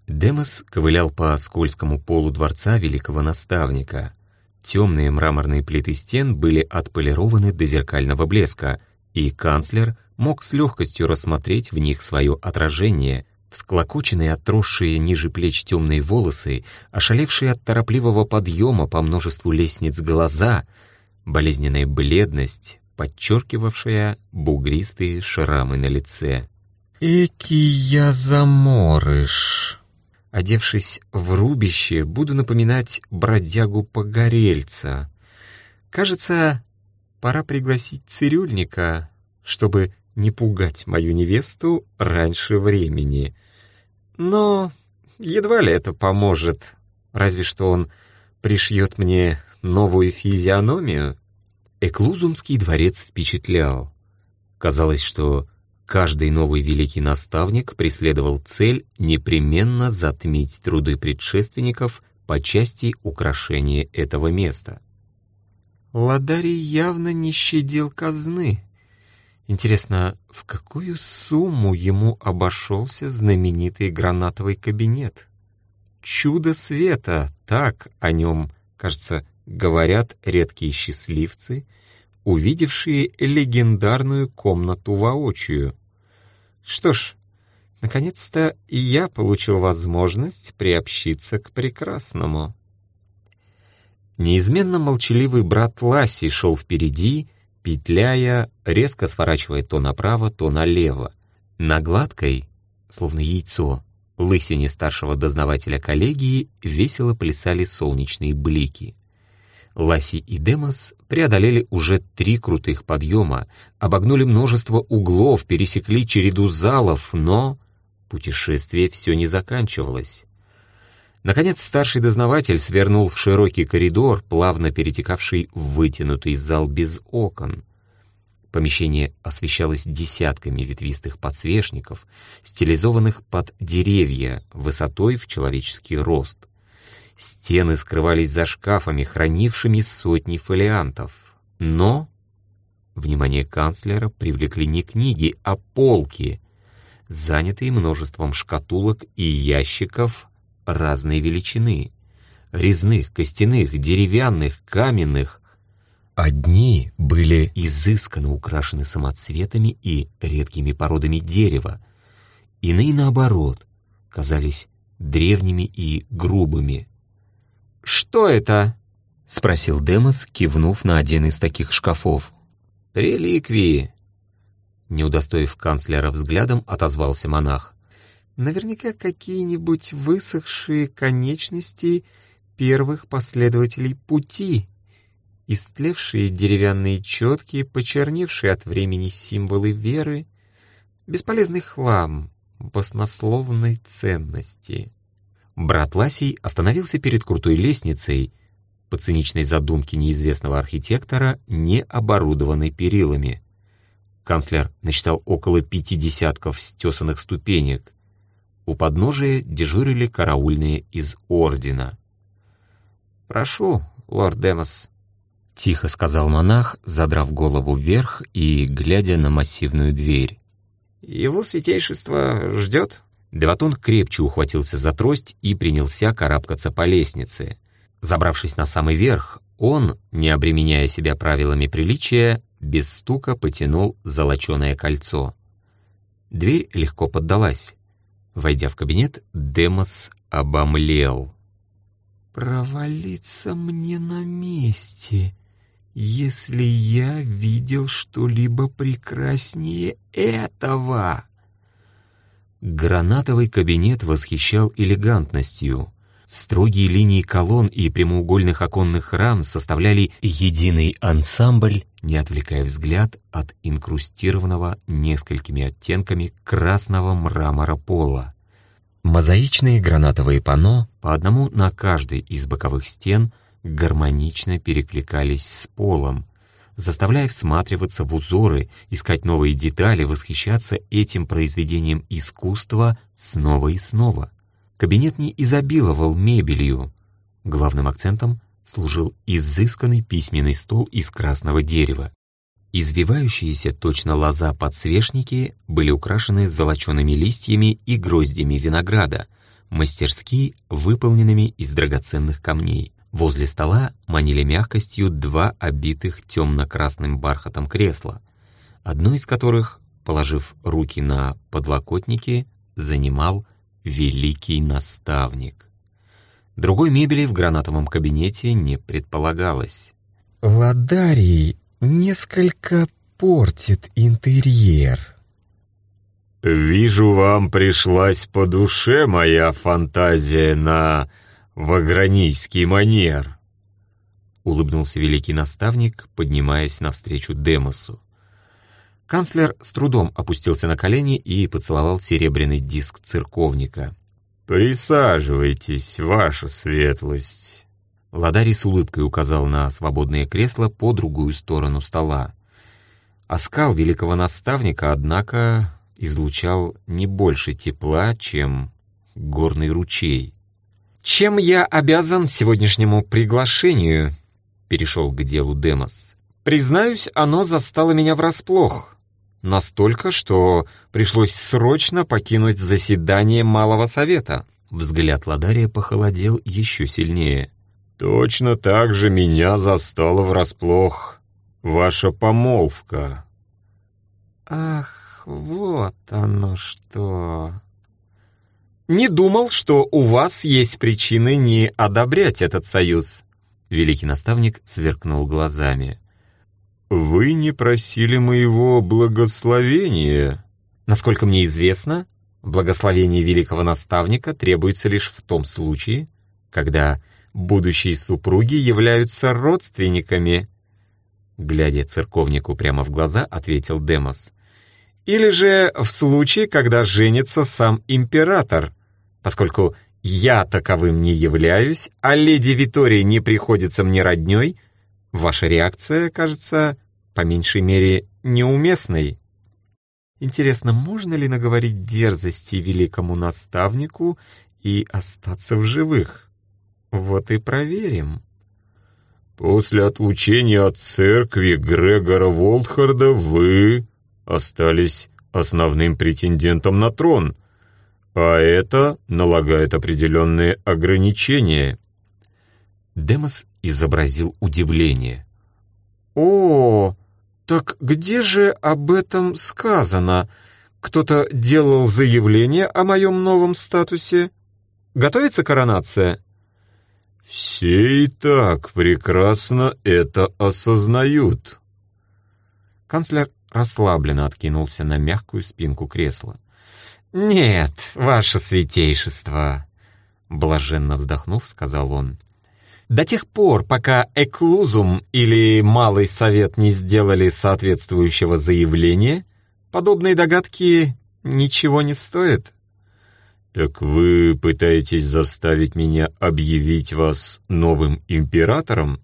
Демос ковылял по скользкому полу дворца великого наставника. Темные мраморные плиты стен были отполированы до зеркального блеска, и канцлер мог с легкостью рассмотреть в них свое отражение — Всклокоченные, отросшие ниже плеч темные волосы, ошалевшие от торопливого подъема по множеству лестниц глаза, болезненная бледность, подчеркивавшая бугристые шрамы на лице. «Эки я заморыш!» Одевшись в рубище, буду напоминать бродягу-погорельца. Кажется, пора пригласить цирюльника, чтобы не пугать мою невесту раньше времени. Но едва ли это поможет, разве что он пришьет мне новую физиономию. Эклузумский дворец впечатлял. Казалось, что каждый новый великий наставник преследовал цель непременно затмить труды предшественников по части украшения этого места. Ладарий явно не щадил казны. Интересно, в какую сумму ему обошелся знаменитый гранатовый кабинет? Чудо света, так о нем, кажется, говорят редкие счастливцы, увидевшие легендарную комнату воочию. Что ж, наконец-то и я получил возможность приобщиться к прекрасному. Неизменно молчаливый брат Ласи шел впереди, петляя, резко сворачивая то направо, то налево. На гладкой, словно яйцо, лысине старшего дознавателя коллегии весело плясали солнечные блики. Ласи и Демос преодолели уже три крутых подъема, обогнули множество углов, пересекли череду залов, но путешествие все не заканчивалось. Наконец старший дознаватель свернул в широкий коридор, плавно перетекавший в вытянутый зал без окон. Помещение освещалось десятками ветвистых подсвечников, стилизованных под деревья высотой в человеческий рост. Стены скрывались за шкафами, хранившими сотни фолиантов. Но внимание канцлера привлекли не книги, а полки, занятые множеством шкатулок и ящиков разной величины. Резных, костяных, деревянных, каменных. Одни были изысканно украшены самоцветами и редкими породами дерева, иные, наоборот, казались древними и грубыми. «Что это?» — спросил Демос, кивнув на один из таких шкафов. «Реликвии», — не удостоив канцлера взглядом, отозвался монах. Наверняка какие-нибудь высохшие конечности первых последователей пути, истлевшие деревянные четки, почерневшие от времени символы веры, бесполезный хлам, баснословной ценности. Брат Ласий остановился перед крутой лестницей, по циничной задумке неизвестного архитектора, не оборудованной перилами. Канцлер насчитал около пяти десятков стесанных ступенек. У подножия дежурили караульные из ордена. «Прошу, лорд Демос», — тихо сказал монах, задрав голову вверх и глядя на массивную дверь. «Его святейшество ждет?» Деватон крепче ухватился за трость и принялся карабкаться по лестнице. Забравшись на самый верх, он, не обременяя себя правилами приличия, без стука потянул золоченое кольцо. Дверь легко поддалась. Войдя в кабинет, Демос обомлел. «Провалиться мне на месте, если я видел что-либо прекраснее этого!» Гранатовый кабинет восхищал элегантностью. Строгие линии колонн и прямоугольных оконных рам составляли единый ансамбль, не отвлекая взгляд от инкрустированного несколькими оттенками красного мрамора пола. Мозаичные гранатовые панно, по одному на каждой из боковых стен, гармонично перекликались с полом, заставляя всматриваться в узоры, искать новые детали, восхищаться этим произведением искусства снова и снова. Кабинет не изобиловал мебелью. Главным акцентом служил изысканный письменный стол из красного дерева. Извивающиеся точно лоза подсвечники были украшены золочеными листьями и гроздями винограда, мастерски выполненными из драгоценных камней. Возле стола манили мягкостью два обитых темно-красным бархатом кресла, одно из которых, положив руки на подлокотники, занимал великий наставник. Другой мебели в гранатовом кабинете не предполагалось. «Ладарий несколько портит интерьер». «Вижу, вам пришлась по душе моя фантазия на вагранийский манер», — улыбнулся великий наставник, поднимаясь навстречу Демосу. Канцлер с трудом опустился на колени и поцеловал серебряный диск церковника. «Присаживайтесь, ваша светлость!» Ладарий с улыбкой указал на свободное кресло по другую сторону стола. Оскал великого наставника, однако, излучал не больше тепла, чем горный ручей. «Чем я обязан сегодняшнему приглашению?» — перешел к делу Демос. «Признаюсь, оно застало меня врасплох. Настолько, что пришлось срочно покинуть заседание Малого Совета. Взгляд Ладария похолодел еще сильнее. «Точно так же меня застало врасплох ваша помолвка». «Ах, вот оно что...» «Не думал, что у вас есть причины не одобрять этот союз». Великий наставник сверкнул глазами. «Вы не просили моего благословения». Насколько мне известно, благословение великого наставника требуется лишь в том случае, когда будущие супруги являются родственниками. Глядя церковнику прямо в глаза, ответил Демос. Или же в случае, когда женится сам император, поскольку я таковым не являюсь, а леди Витории не приходится мне роднёй, Ваша реакция, кажется, по меньшей мере, неуместной. Интересно, можно ли наговорить дерзости великому наставнику и остаться в живых? Вот и проверим. После отлучения от церкви Грегора Волтхарда вы остались основным претендентом на трон, а это налагает определенные ограничения. Демос изобразил удивление. «О, так где же об этом сказано? Кто-то делал заявление о моем новом статусе? Готовится коронация?» «Все и так прекрасно это осознают». Канцлер расслабленно откинулся на мягкую спинку кресла. «Нет, ваше святейшество!» Блаженно вздохнув, сказал он. До тех пор, пока Эклузум или Малый Совет не сделали соответствующего заявления, подобные догадки ничего не стоит». «Так вы пытаетесь заставить меня объявить вас новым императором?»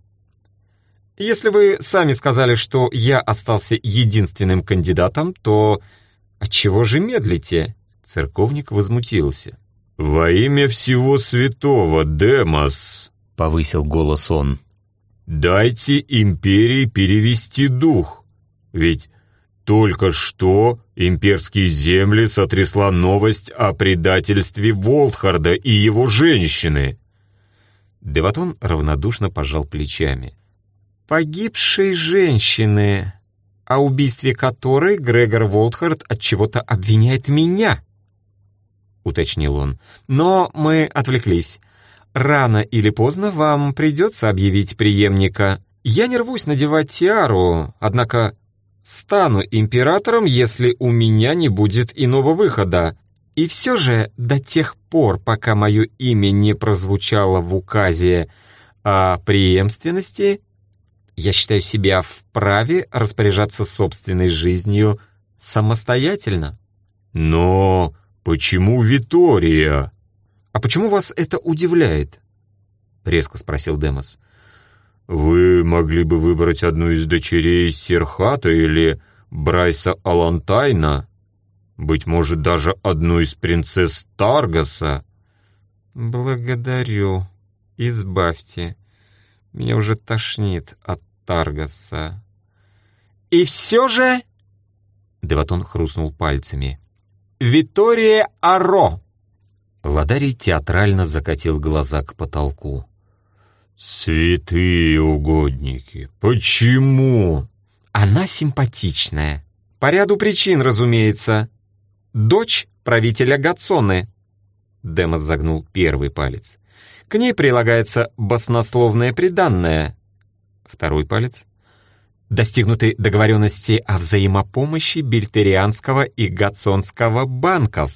«Если вы сами сказали, что я остался единственным кандидатом, то отчего же медлите?» Церковник возмутился. «Во имя всего святого, Демос!» — повысил голос он. «Дайте империи перевести дух, ведь только что имперские земли сотрясла новость о предательстве Волтхарда и его женщины». Деватон равнодушно пожал плечами. «Погибшей женщины, о убийстве которой Грегор Волтхард от чего-то обвиняет меня», — уточнил он. «Но мы отвлеклись. Рано или поздно вам придется объявить преемника. Я не рвусь надевать тиару, однако стану императором, если у меня не будет иного выхода. И все же до тех пор, пока мое имя не прозвучало в указе о преемственности, я считаю себя вправе распоряжаться собственной жизнью самостоятельно. Но почему Витория? А почему вас это удивляет? Резко спросил Демос. «Вы могли бы выбрать одну из дочерей Серхата или Брайса Алантайна, быть может, даже одну из принцесс Таргаса». «Благодарю. Избавьте. Меня уже тошнит от Таргаса». «И все же...» Деватон хрустнул пальцами. «Витория Аро!» Ладарий театрально закатил глаза к потолку. «Святые угодники, почему?» «Она симпатичная. По ряду причин, разумеется. Дочь правителя Гацоны». Демос загнул первый палец. «К ней прилагается баснословное приданное». Второй палец. Достигнуты договоренности о взаимопомощи Бельтерианского и Гацонского банков.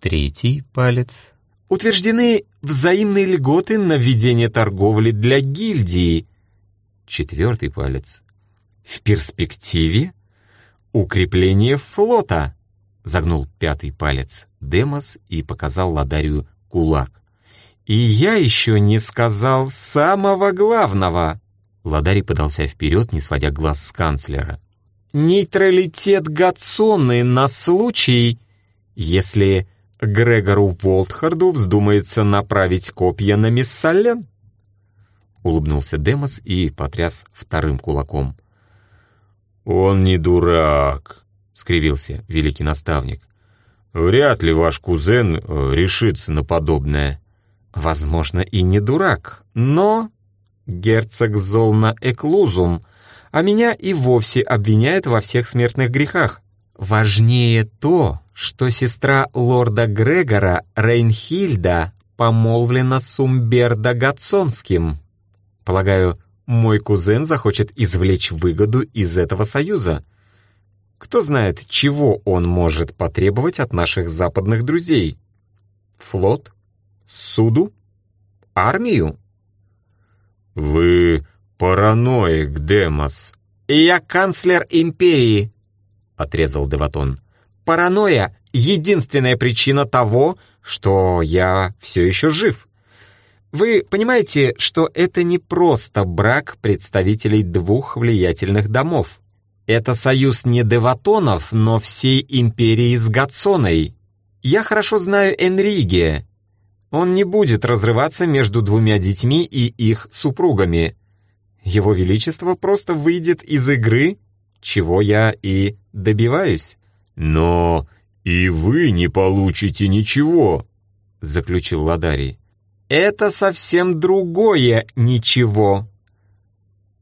Третий палец утверждены взаимные льготы на ведение торговли для гильдии. Четвертый палец. В перспективе укрепление флота. Загнул пятый палец Демос и показал Ладарию кулак. И я еще не сказал самого главного. Ладарий подался вперед, не сводя глаз с канцлера. Нейтралитет Гацоны на случай, если Грегору Волтхарду вздумается направить копья на Миссален?» Улыбнулся Демос и потряс вторым кулаком. «Он не дурак», — скривился великий наставник. «Вряд ли ваш кузен э, решится на подобное». «Возможно, и не дурак, но...» Герцог зол на эклузум, а меня и вовсе обвиняет во всех смертных грехах. Важнее то, что сестра лорда Грегора Рейнхильда помолвлена с Умбердо Гатсонским. Полагаю, мой кузен захочет извлечь выгоду из этого союза. Кто знает, чего он может потребовать от наших западных друзей? Флот? Суду? Армию? «Вы параноик, Демос». «Я канцлер империи», — отрезал Деватон. Паранойя — единственная причина того, что я все еще жив. Вы понимаете, что это не просто брак представителей двух влиятельных домов. Это союз не деватонов, но всей империи с Гатсоной. Я хорошо знаю Энриге. Он не будет разрываться между двумя детьми и их супругами. Его Величество просто выйдет из игры, чего я и добиваюсь. «Но и вы не получите ничего», — заключил Ладарий. «Это совсем другое ничего».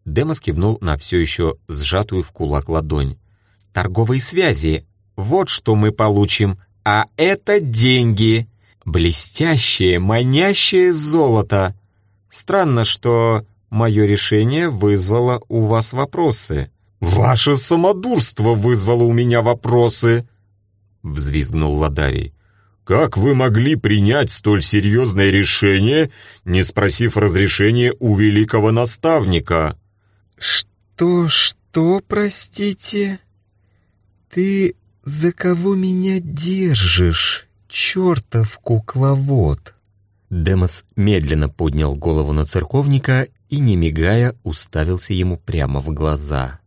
Демос кивнул на все еще сжатую в кулак ладонь. «Торговые связи. Вот что мы получим. А это деньги. Блестящее, манящее золото. Странно, что мое решение вызвало у вас вопросы». «Ваше самодурство вызвало у меня вопросы!» — взвизгнул Ладарий. «Как вы могли принять столь серьезное решение, не спросив разрешения у великого наставника?» «Что, что, простите? Ты за кого меня держишь, чертов кукловод?» Демос медленно поднял голову на церковника и, не мигая, уставился ему прямо в глаза.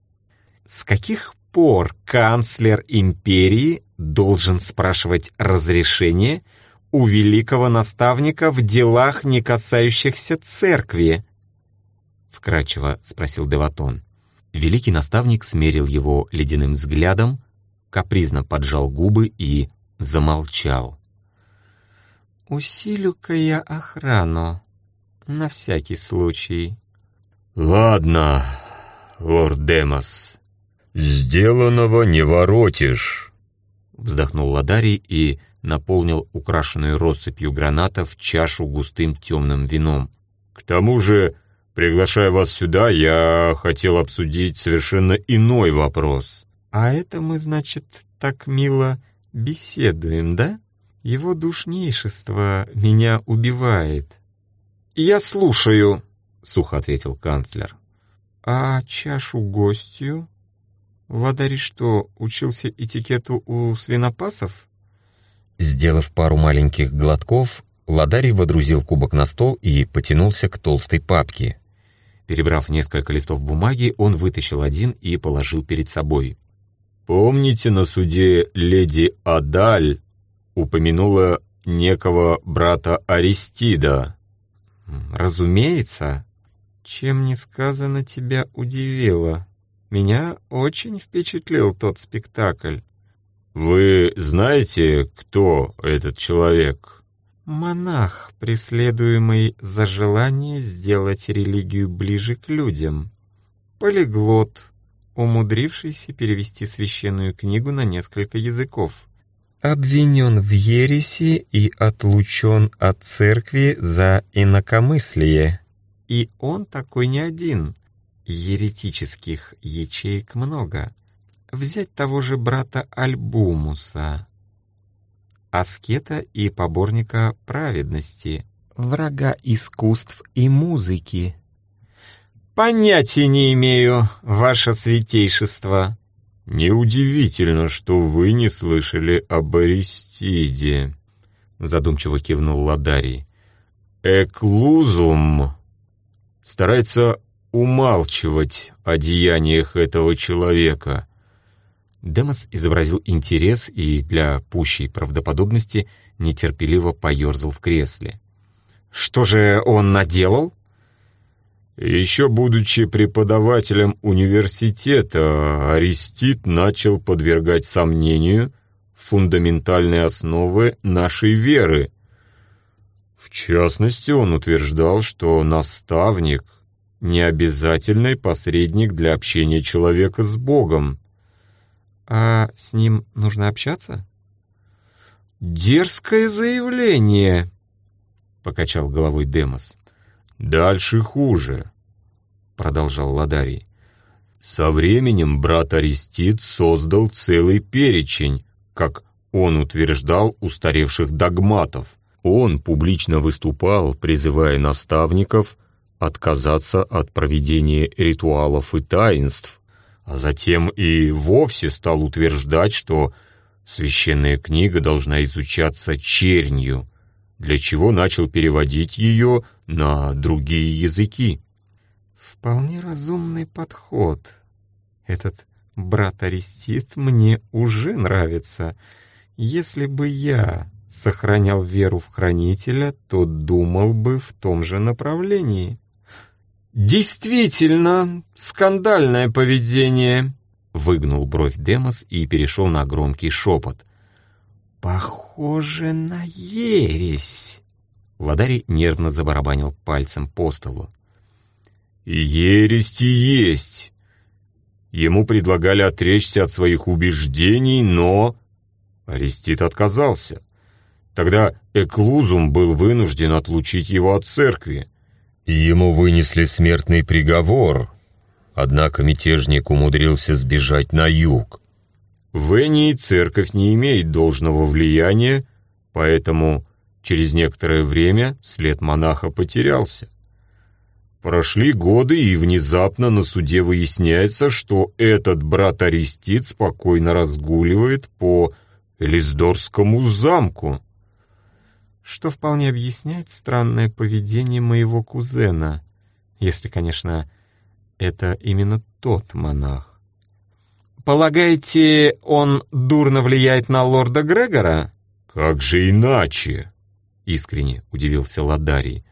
«С каких пор канцлер империи должен спрашивать разрешение у великого наставника в делах, не касающихся церкви?» Вкратчиво спросил Деватон. Великий наставник смерил его ледяным взглядом, капризно поджал губы и замолчал. «Усилю-ка я охрану, на всякий случай». «Ладно, лорд Демос, сделанного не воротишь», — вздохнул Ладарий и наполнил украшенную россыпью гранатов чашу густым темным вином. «К тому же, приглашая вас сюда, я хотел обсудить совершенно иной вопрос». «А это мы, значит, так мило беседуем, да? Его душнейшество меня убивает». «Я слушаю», — сухо ответил канцлер. «А чашу гостью? Ладари что, учился этикету у свинопасов?» Сделав пару маленьких глотков, Ладарий водрузил кубок на стол и потянулся к толстой папке. Перебрав несколько листов бумаги, он вытащил один и положил перед собой. Помните, на суде леди Адаль упомянула некого брата Аристида? Разумеется. Чем не сказано тебя удивило. Меня очень впечатлил тот спектакль. Вы знаете, кто этот человек? Монах, преследуемый за желание сделать религию ближе к людям. Полиглот, умудрившийся перевести священную книгу на несколько языков. Обвинен в ереси и отлучен от церкви за инакомыслие. И он такой не один. Еретических ячеек много. Взять того же брата Альбумуса, аскета и поборника праведности, врага искусств и музыки, «Понятия не имею, ваше святейшество». «Неудивительно, что вы не слышали об Аристиде», — задумчиво кивнул Ладарий. «Эклузум старается умалчивать о деяниях этого человека». Демос изобразил интерес и для пущей правдоподобности нетерпеливо поерзал в кресле. «Что же он наделал?» Еще будучи преподавателем университета, Аристид начал подвергать сомнению фундаментальные основы нашей веры. В частности, он утверждал, что наставник — не обязательный посредник для общения человека с Богом. А с ним нужно общаться? «Дерзкое заявление», — покачал головой Демос. «Дальше хуже», — продолжал Ладарий. «Со временем брат Арестит создал целый перечень, как он утверждал, устаревших догматов. Он публично выступал, призывая наставников отказаться от проведения ритуалов и таинств, а затем и вовсе стал утверждать, что священная книга должна изучаться чернью, для чего начал переводить ее на другие языки. Вполне разумный подход. Этот брат Арестит мне уже нравится. Если бы я сохранял веру в Хранителя, то думал бы в том же направлении. «Действительно, скандальное поведение!» Выгнул бровь Демос и перешел на громкий шепот. «Похоже на ересь!» Владарий нервно забарабанил пальцем по столу. «Ересь и есть!» Ему предлагали отречься от своих убеждений, но... Арестит отказался. Тогда Эклузум был вынужден отлучить его от церкви. Ему вынесли смертный приговор, однако мятежник умудрился сбежать на юг. В Энии церковь не имеет должного влияния, поэтому через некоторое время след монаха потерялся. Прошли годы, и внезапно на суде выясняется, что этот брат Арестит спокойно разгуливает по Элиздорскому замку. Что вполне объясняет странное поведение моего кузена, если, конечно, это именно тот монах. «Полагаете, он дурно влияет на лорда Грегора?» «Как же иначе?» — искренне удивился Ладарий.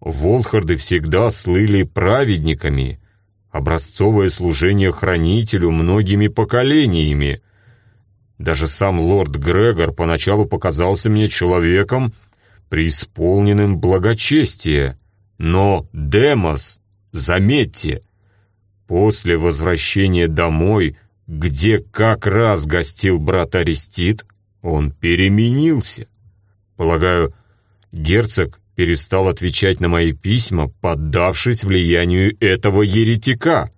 Волхарды всегда слыли праведниками, образцовое служение хранителю многими поколениями. Даже сам лорд Грегор поначалу показался мне человеком, преисполненным благочестия. Но Демос, заметьте, после возвращения домой, где как раз гостил брат Арестит, он переменился. Полагаю, герцог перестал отвечать на мои письма, поддавшись влиянию этого еретика.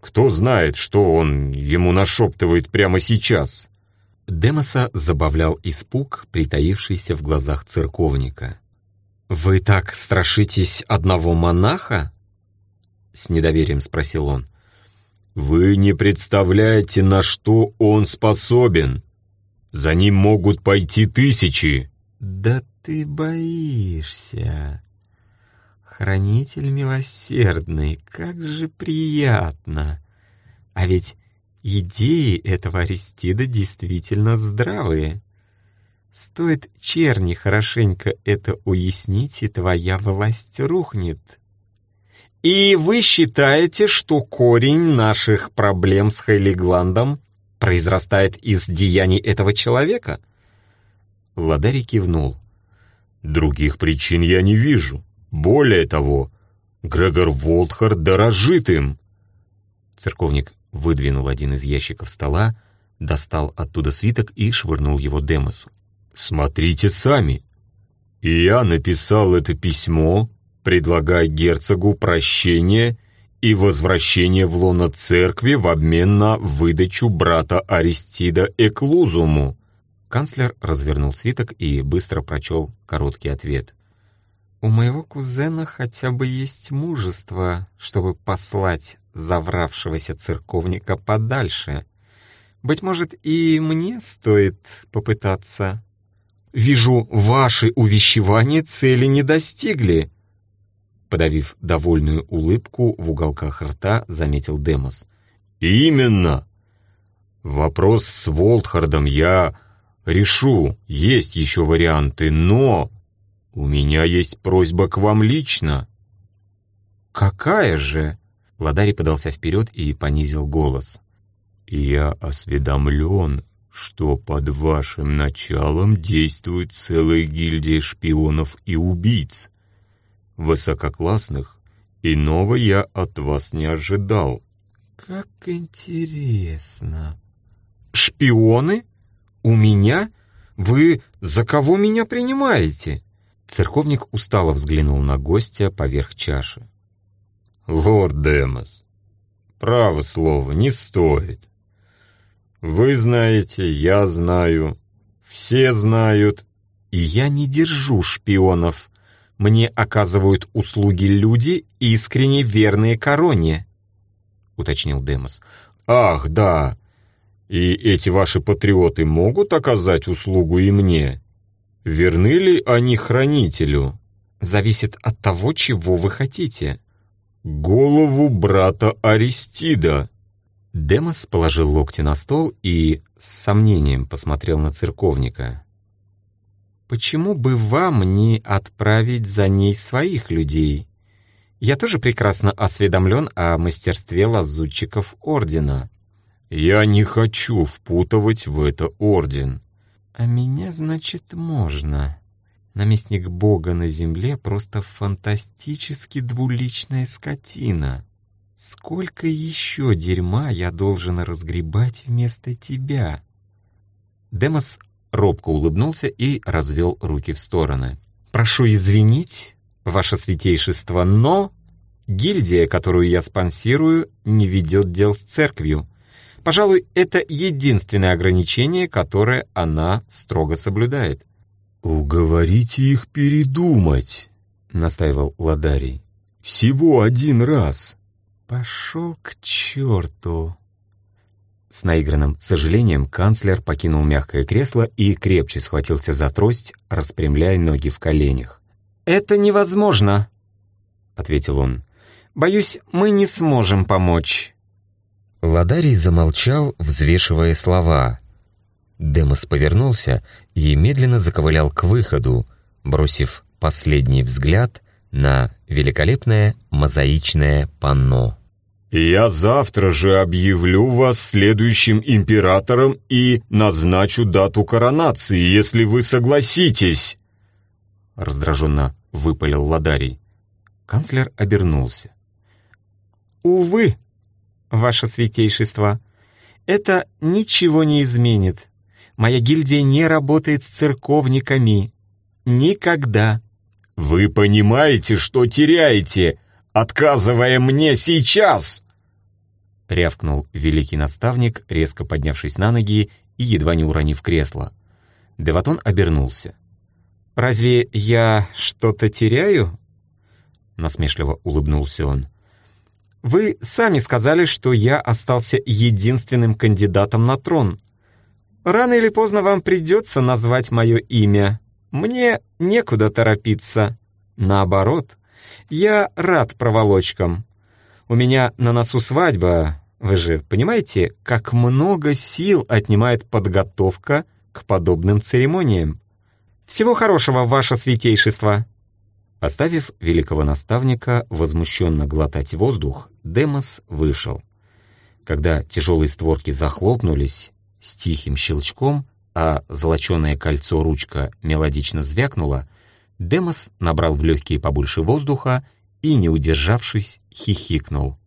Кто знает, что он ему нашептывает прямо сейчас?» Демоса забавлял испуг, притаившийся в глазах церковника. «Вы так страшитесь одного монаха?» С недоверием спросил он. «Вы не представляете, на что он способен. За ним могут пойти тысячи». «Да ты боишься. Хранитель милосердный, как же приятно. А ведь идеи этого Аристида действительно здравые. Стоит черни хорошенько это уяснить, и твоя власть рухнет. И вы считаете, что корень наших проблем с Хейлигландом произрастает из деяний этого человека? Ладари кивнул. Других причин я не вижу. Более того, Грегор Волтхар дорожит им. Церковник выдвинул один из ящиков стола, достал оттуда свиток и швырнул его Демосу. «Смотрите сами. Я написал это письмо, предлагая герцогу прощение и возвращение в лоно церкви в обмен на выдачу брата Аристида Эклузуму. Канцлер развернул свиток и быстро прочел короткий ответ. «У моего кузена хотя бы есть мужество, чтобы послать завравшегося церковника подальше. Быть может, и мне стоит попытаться. Вижу, ваши увещевания цели не достигли». Подавив довольную улыбку, в уголках рта заметил Демос. «Именно! Вопрос с Волтхардом я Решу, есть еще варианты, но у меня есть просьба к вам лично». «Какая же?» Ладари подался вперед и понизил голос. «Я осведомлен, что под вашим началом действует целая гильдия шпионов и убийц. Высококлассных, иного я от вас не ожидал». «Как интересно!» «Шпионы?» «У меня? Вы за кого меня принимаете?» Церковник устало взглянул на гостя поверх чаши. «Лорд Демос, право слово, не стоит. Вы знаете, я знаю, все знают». «И я не держу шпионов. Мне оказывают услуги люди, искренне верные короне», — уточнил Демос. «Ах, да, и эти ваши патриоты могут оказать услугу и мне? Верны ли они хранителю? Зависит от того, чего вы хотите. Голову брата Аристида. Демос положил локти на стол и с сомнением посмотрел на церковника. «Почему бы вам не отправить за ней своих людей? Я тоже прекрасно осведомлен о мастерстве лазутчиков Ордена». Я не хочу впутывать в это орден. А меня, значит, можно. Наместник Бога на земле просто фантастически двуличная скотина. Сколько еще дерьма я должен разгребать вместо тебя? Демос робко улыбнулся и развел руки в стороны. «Прошу извинить, ваше святейшество, но гильдия, которую я спонсирую, не ведет дел с церковью. Пожалуй, это единственное ограничение, которое она строго соблюдает. «Уговорите их передумать», — настаивал Ладарий. Всего один раз. Пошел к черту. С наигранным сожалением канцлер покинул мягкое кресло и крепче схватился за трость, распрямляя ноги в коленях. «Это невозможно», — ответил он. «Боюсь, мы не сможем помочь». Ладарий замолчал, взвешивая слова. Демос повернулся и медленно заковылял к выходу, бросив последний взгляд на великолепное мозаичное панно. «Я завтра же объявлю вас следующим императором и назначу дату коронации, если вы согласитесь!» Раздраженно выпалил Ладарий. Канцлер обернулся. «Увы, ваше святейшество, это ничего не изменит. Моя гильдия не работает с церковниками. Никогда». «Вы понимаете, что теряете, отказывая мне сейчас?» Рявкнул великий наставник, резко поднявшись на ноги и едва не уронив кресло. Деватон обернулся. «Разве я что-то теряю?» Насмешливо улыбнулся он. «Вы сами сказали, что я остался единственным кандидатом на трон. Рано или поздно вам придется назвать мое имя. Мне некуда торопиться. Наоборот, я рад проволочкам. У меня на носу свадьба. Вы же понимаете, как много сил отнимает подготовка к подобным церемониям. Всего хорошего, ваше святейшество!» Оставив великого наставника возмущенно глотать воздух, Демос вышел. Когда тяжелые створки захлопнулись с тихим щелчком, а золоченое кольцо-ручка мелодично звякнуло, Демос набрал в легкие побольше воздуха и, не удержавшись, хихикнул.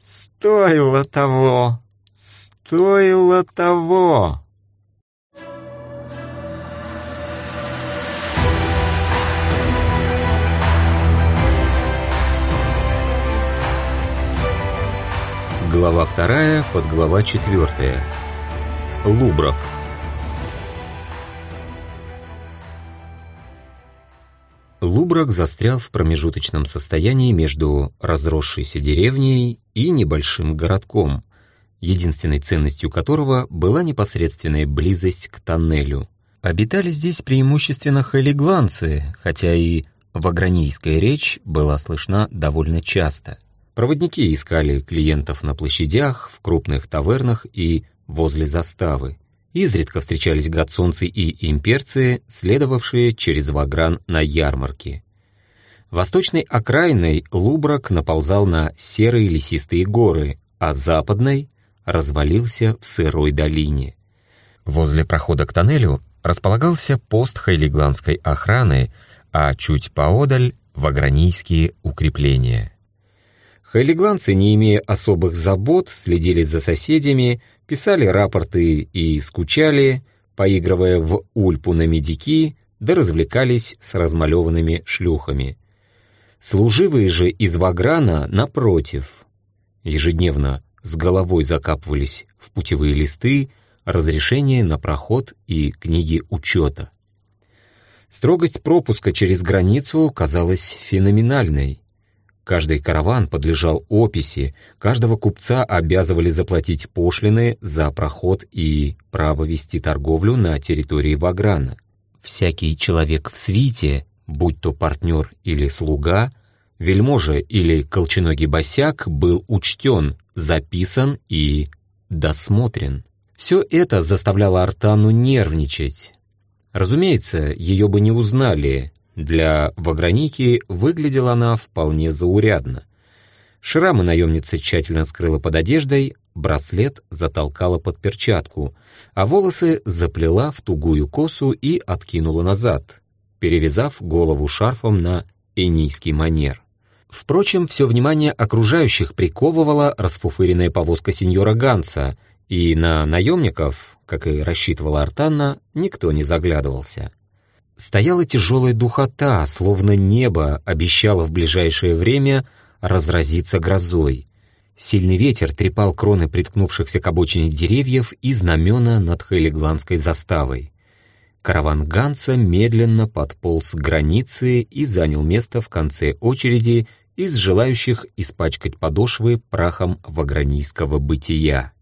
«Стоило того! Стоило того!» Глава вторая, подглава четвертая. Лубра. Лубрак застрял в промежуточном состоянии между разросшейся деревней и небольшим городком, единственной ценностью которого была непосредственная близость к тоннелю. Обитали здесь преимущественно хелигланцы, хотя и вагранийская речь была слышна довольно часто. Проводники искали клиентов на площадях, в крупных тавернах и возле заставы. Изредка встречались гацунцы и имперцы, следовавшие через Вагран на ярмарке. Восточной окраиной Лубрак наползал на серые лесистые горы, а западной развалился в сырой долине. Возле прохода к тоннелю располагался пост хайлигландской охраны, а чуть поодаль — вагранийские укрепления. Хайлигландцы, не имея особых забот, следили за соседями, писали рапорты и скучали, поигрывая в ульпу на медики, да развлекались с размалеванными шлюхами. Служивые же из Ваграна, напротив, ежедневно с головой закапывались в путевые листы, разрешения на проход и книги учета. Строгость пропуска через границу казалась феноменальной. Каждый караван подлежал описи, каждого купца обязывали заплатить пошлины за проход и право вести торговлю на территории Ваграна. Всякий человек в свите, будь то партнер или слуга, вельможа или колченогий босяк, был учтен, записан и досмотрен. Все это заставляло Артану нервничать. Разумеется, ее бы не узнали, для Ваграники выглядела она вполне заурядно. Шрамы наемница тщательно скрыла под одеждой, браслет затолкала под перчатку, а волосы заплела в тугую косу и откинула назад, перевязав голову шарфом на энийский манер. Впрочем, все внимание окружающих приковывала расфуфыренная повозка сеньора Ганса, и на наемников, как и рассчитывала Артанна, никто не заглядывался. Стояла тяжелая духота, словно небо обещало в ближайшее время разразиться грозой. Сильный ветер трепал кроны приткнувшихся к обочине деревьев и знамена над Хейлигландской заставой. Караван Ганса медленно подполз к границе и занял место в конце очереди из желающих испачкать подошвы прахом вагранийского бытия.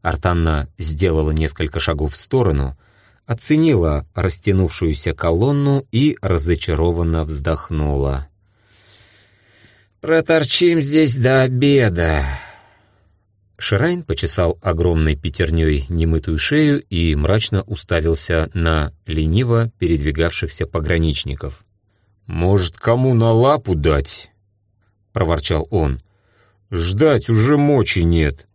Артанна сделала несколько шагов в сторону, оценила растянувшуюся колонну и разочарованно вздохнула. «Проторчим здесь до обеда». Ширайн почесал огромной пятерней немытую шею и мрачно уставился на лениво передвигавшихся пограничников. «Может, кому на лапу дать?» — проворчал он. «Ждать уже мочи нет.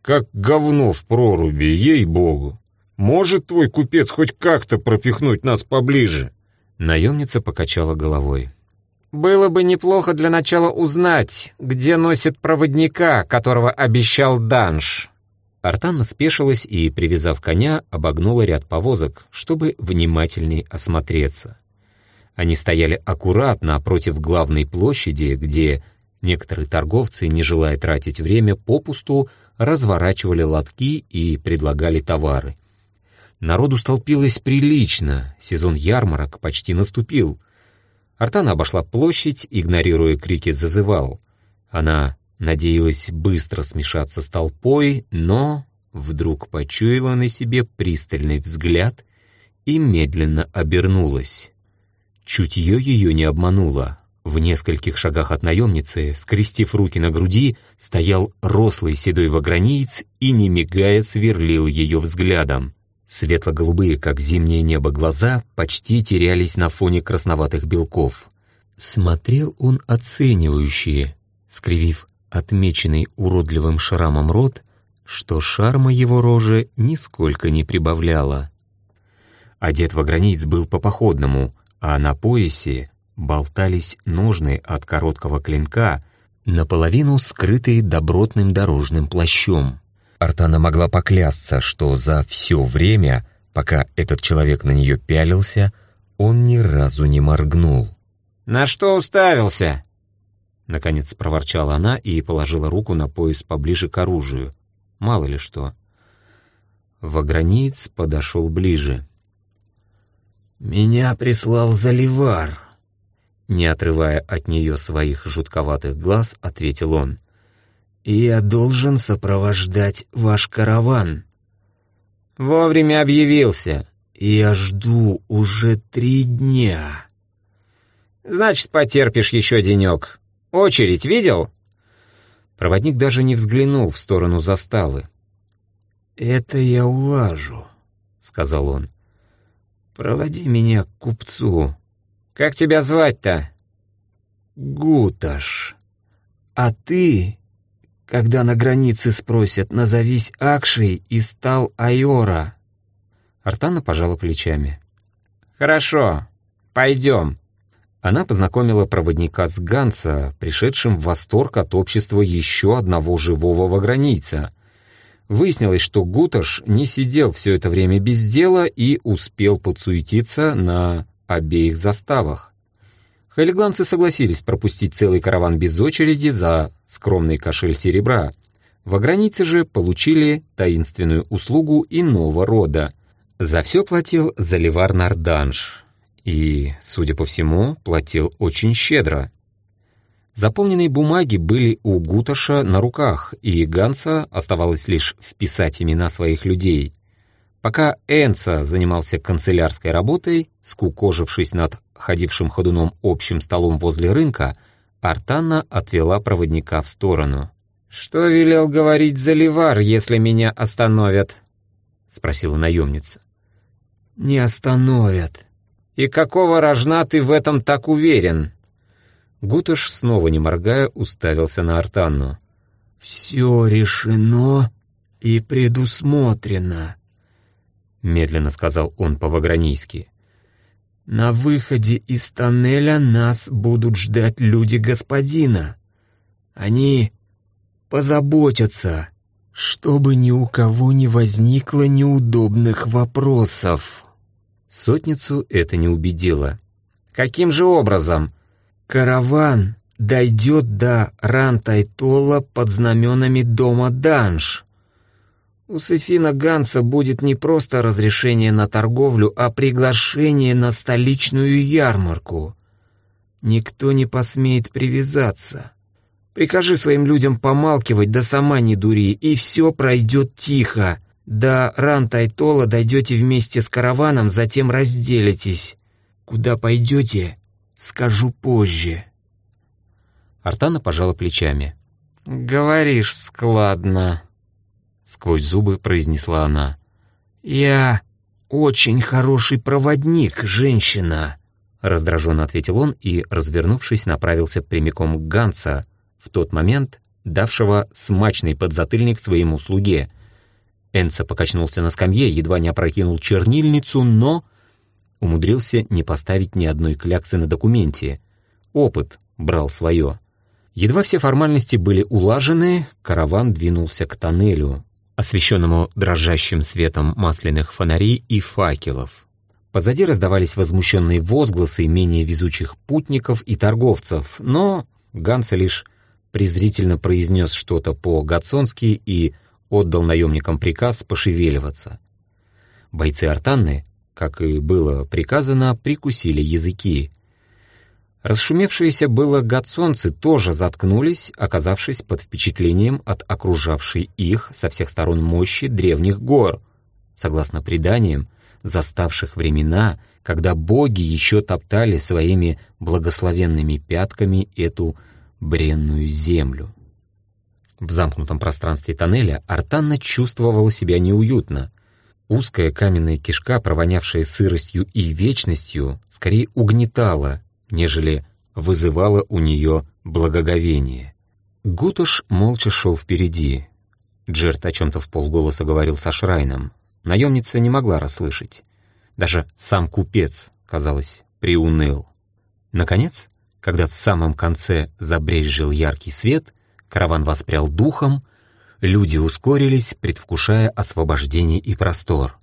Как говно в проруби, ей-богу. Может твой купец хоть как-то пропихнуть нас поближе?» Наемница покачала головой. «Было бы неплохо для начала узнать, где носит проводника, которого обещал Данш». Артанна спешилась и, привязав коня, обогнула ряд повозок, чтобы внимательней осмотреться. Они стояли аккуратно против главной площади, где некоторые торговцы, не желая тратить время попусту, разворачивали лотки и предлагали товары. Народу столпилось прилично, сезон ярмарок почти наступил — Артана обошла площадь, игнорируя крики «зазывал». Она надеялась быстро смешаться с толпой, но вдруг почуяла на себе пристальный взгляд и медленно обернулась. Чутье ее не обмануло. В нескольких шагах от наемницы, скрестив руки на груди, стоял рослый седой вагранеец и, не мигая, сверлил ее взглядом. Светло-голубые, как зимнее небо, глаза почти терялись на фоне красноватых белков. Смотрел он оценивающе, скривив отмеченный уродливым шрамом рот, что шарма его рожи нисколько не прибавляла. Одет вагранеец был по-походному, а на поясе болтались ножны от короткого клинка, наполовину скрытые добротным дорожным плащом. Артана могла поклясться, что за все время, пока этот человек на нее пялился, он ни разу не моргнул. «На что уставился?» Наконец проворчала она и положила руку на пояс поближе к оружию. Мало ли что. Вагранеец подошел ближе. «Меня прислал Заливар», — не отрывая от нее своих жутковатых глаз, ответил он я должен сопровождать ваш караван». «Вовремя объявился». «Я жду уже три дня». «Значит, потерпишь еще денек. Очередь видел?» Проводник даже не взглянул в сторону заставы. «Это я улажу», — сказал он. «Проводи меня к купцу». «Как тебя звать-то?» «Гуташ. А ты когда на границе спросят, назовись Акшей и стал Айора». Артана пожала плечами. «Хорошо, пойдем». Она познакомила проводника с Ганса, пришедшим в восторг от общества еще одного живого вагранийца. Выяснилось, что Гуташ не сидел все это время без дела и успел подсуетиться на обеих заставах. Хайлигланцы согласились пропустить целый караван без очереди за скромный кошель серебра. В границе же получили таинственную услугу иного рода. За все платил Заливар Нарданж. И, судя по всему, платил очень щедро. Заполненные бумаги были у Гуташа на руках, и Ганса оставалось лишь вписать имена своих людей. Пока Энца занимался канцелярской работой, скукожившись над ходившим ходуном общим столом возле рынка, Артанна отвела проводника в сторону. «Что велел говорить Заливар, если меня остановят?» — спросила наемница. «Не остановят». «И какого рожна ты в этом так уверен?» Гутыш, снова не моргая, уставился на Артанну. «Все решено и предусмотрено», — медленно сказал он по-вагранийски. На выходе из тоннеля нас будут ждать люди господина. Они позаботятся, чтобы ни у кого не возникло неудобных вопросов. Сотницу это не убедило. Каким же образом? Караван дойдет до Рантайтола под знаменами дома Данш. У Сефина Ганса будет не просто разрешение на торговлю, а приглашение на столичную ярмарку. никто не посмеет привязаться. Прикажи своим людям помалкивать, да сама не дури, и все пройдет тихо. До Ран-Тайтола дойдете вместе с караваном, затем разделитесь. Куда пойдете, скажу позже». Артана пожала плечами. «Говоришь складно», — сквозь зубы произнесла она. «Я очень хороший проводник, женщина», — раздраженно ответил он и, развернувшись, направился прямиком к Ганса, в тот момент давшего смачный подзатыльник своему слуге. Энца покачнулся на скамье, едва не опрокинул чернильницу, но умудрился не поставить ни одной кляксы на документе. Опыт брал свое. Едва все формальности были улажены, караван двинулся к тоннелю, освещенному дрожащим светом масляных фонарей и факелов. Позади раздавались возмущенные возгласы менее везучих путников и торговцев, но Ганса лишь презрительно произнес что-то по-гацонски и отдал наемникам приказ пошевеливаться. Бойцы Артанны, как и было приказано, прикусили языки, Расшумевшиеся было гацонцы тоже заткнулись, оказавшись под впечатлением от окружавшей их со всех сторон мощи древних гор, согласно преданиям, заставших времена, когда боги еще топтали своими благословенными пятками эту бренную землю. В замкнутом пространстве тоннеля Артанна чувствовала себя неуютно. Узкая каменная кишка, провонявшая сыростью и вечностью, скорее угнетала, нежели вызывало у нее благоговение. Гутуш молча шел впереди. Джерт о чем-то в полголоса говорил со Шрайном. Наемница не могла расслышать. Даже сам купец, казалось, приуныл. Наконец, когда в самом конце забрезжил яркий свет, караван воспрял духом, люди ускорились, предвкушая освобождение и простор.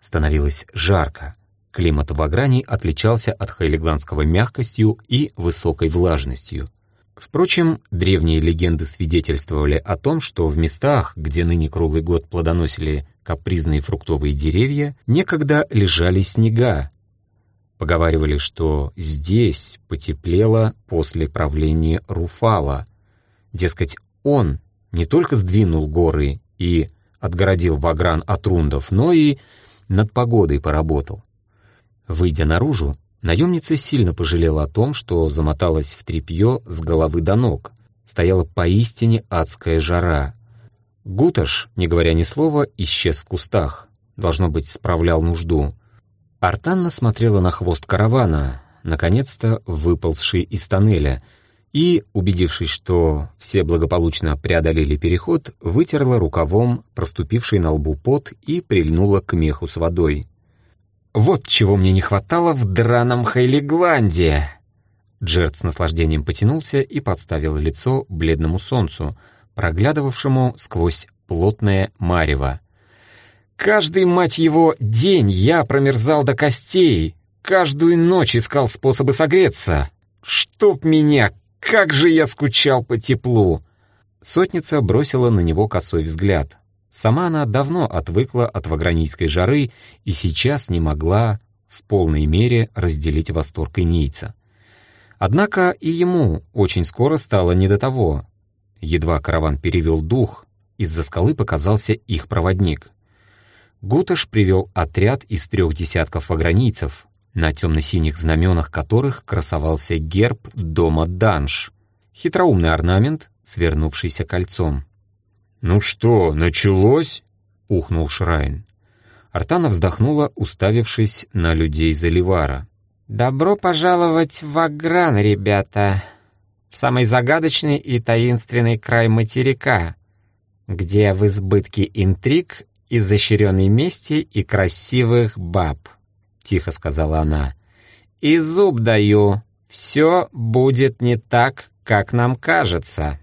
Становилось жарко, Климат в Агране отличался от хайлигландского мягкостью и высокой влажностью. Впрочем, древние легенды свидетельствовали о том, что в местах, где ныне круглый год плодоносили капризные фруктовые деревья, некогда лежали снега. Поговаривали, что здесь потеплело после правления Руфала. Дескать, он не только сдвинул горы и отгородил Вагран от рундов, но и над погодой поработал. Выйдя наружу, наемница сильно пожалела о том, что замоталась в тряпье с головы до ног. Стояла поистине адская жара. Гуташ, не говоря ни слова, исчез в кустах. Должно быть, справлял нужду. Артанна смотрела на хвост каравана, наконец-то выползший из тоннеля, и, убедившись, что все благополучно преодолели переход, вытерла рукавом проступивший на лбу пот и прильнула к меху с водой. Вот чего мне не хватало в драном Хейлигланде. Джерд с наслаждением потянулся и подставил лицо бледному солнцу, проглядывавшему сквозь плотное марево. Каждый, мать его, день я промерзал до костей, каждую ночь искал способы согреться. Чтоб меня, как же я скучал по теплу! Сотница бросила на него косой взгляд. Сама она давно отвыкла от вагранийской жары и сейчас не могла в полной мере разделить восторг инейца. Однако и ему очень скоро стало не до того. Едва караван перевел дух, из-за скалы показался их проводник. Гуташ привел отряд из трех десятков вагранийцев, на темно-синих знаменах которых красовался герб дома Данш, хитроумный орнамент, свернувшийся кольцом. «Ну что, началось?» — ухнул Шрайн. Артана вздохнула, уставившись на людей Заливара. «Добро пожаловать в Агран, ребята, в самый загадочный и таинственный край материка, где в избытке интриг, изощренной мести и красивых баб», — тихо сказала она. «И зуб даю, все будет не так, как нам кажется».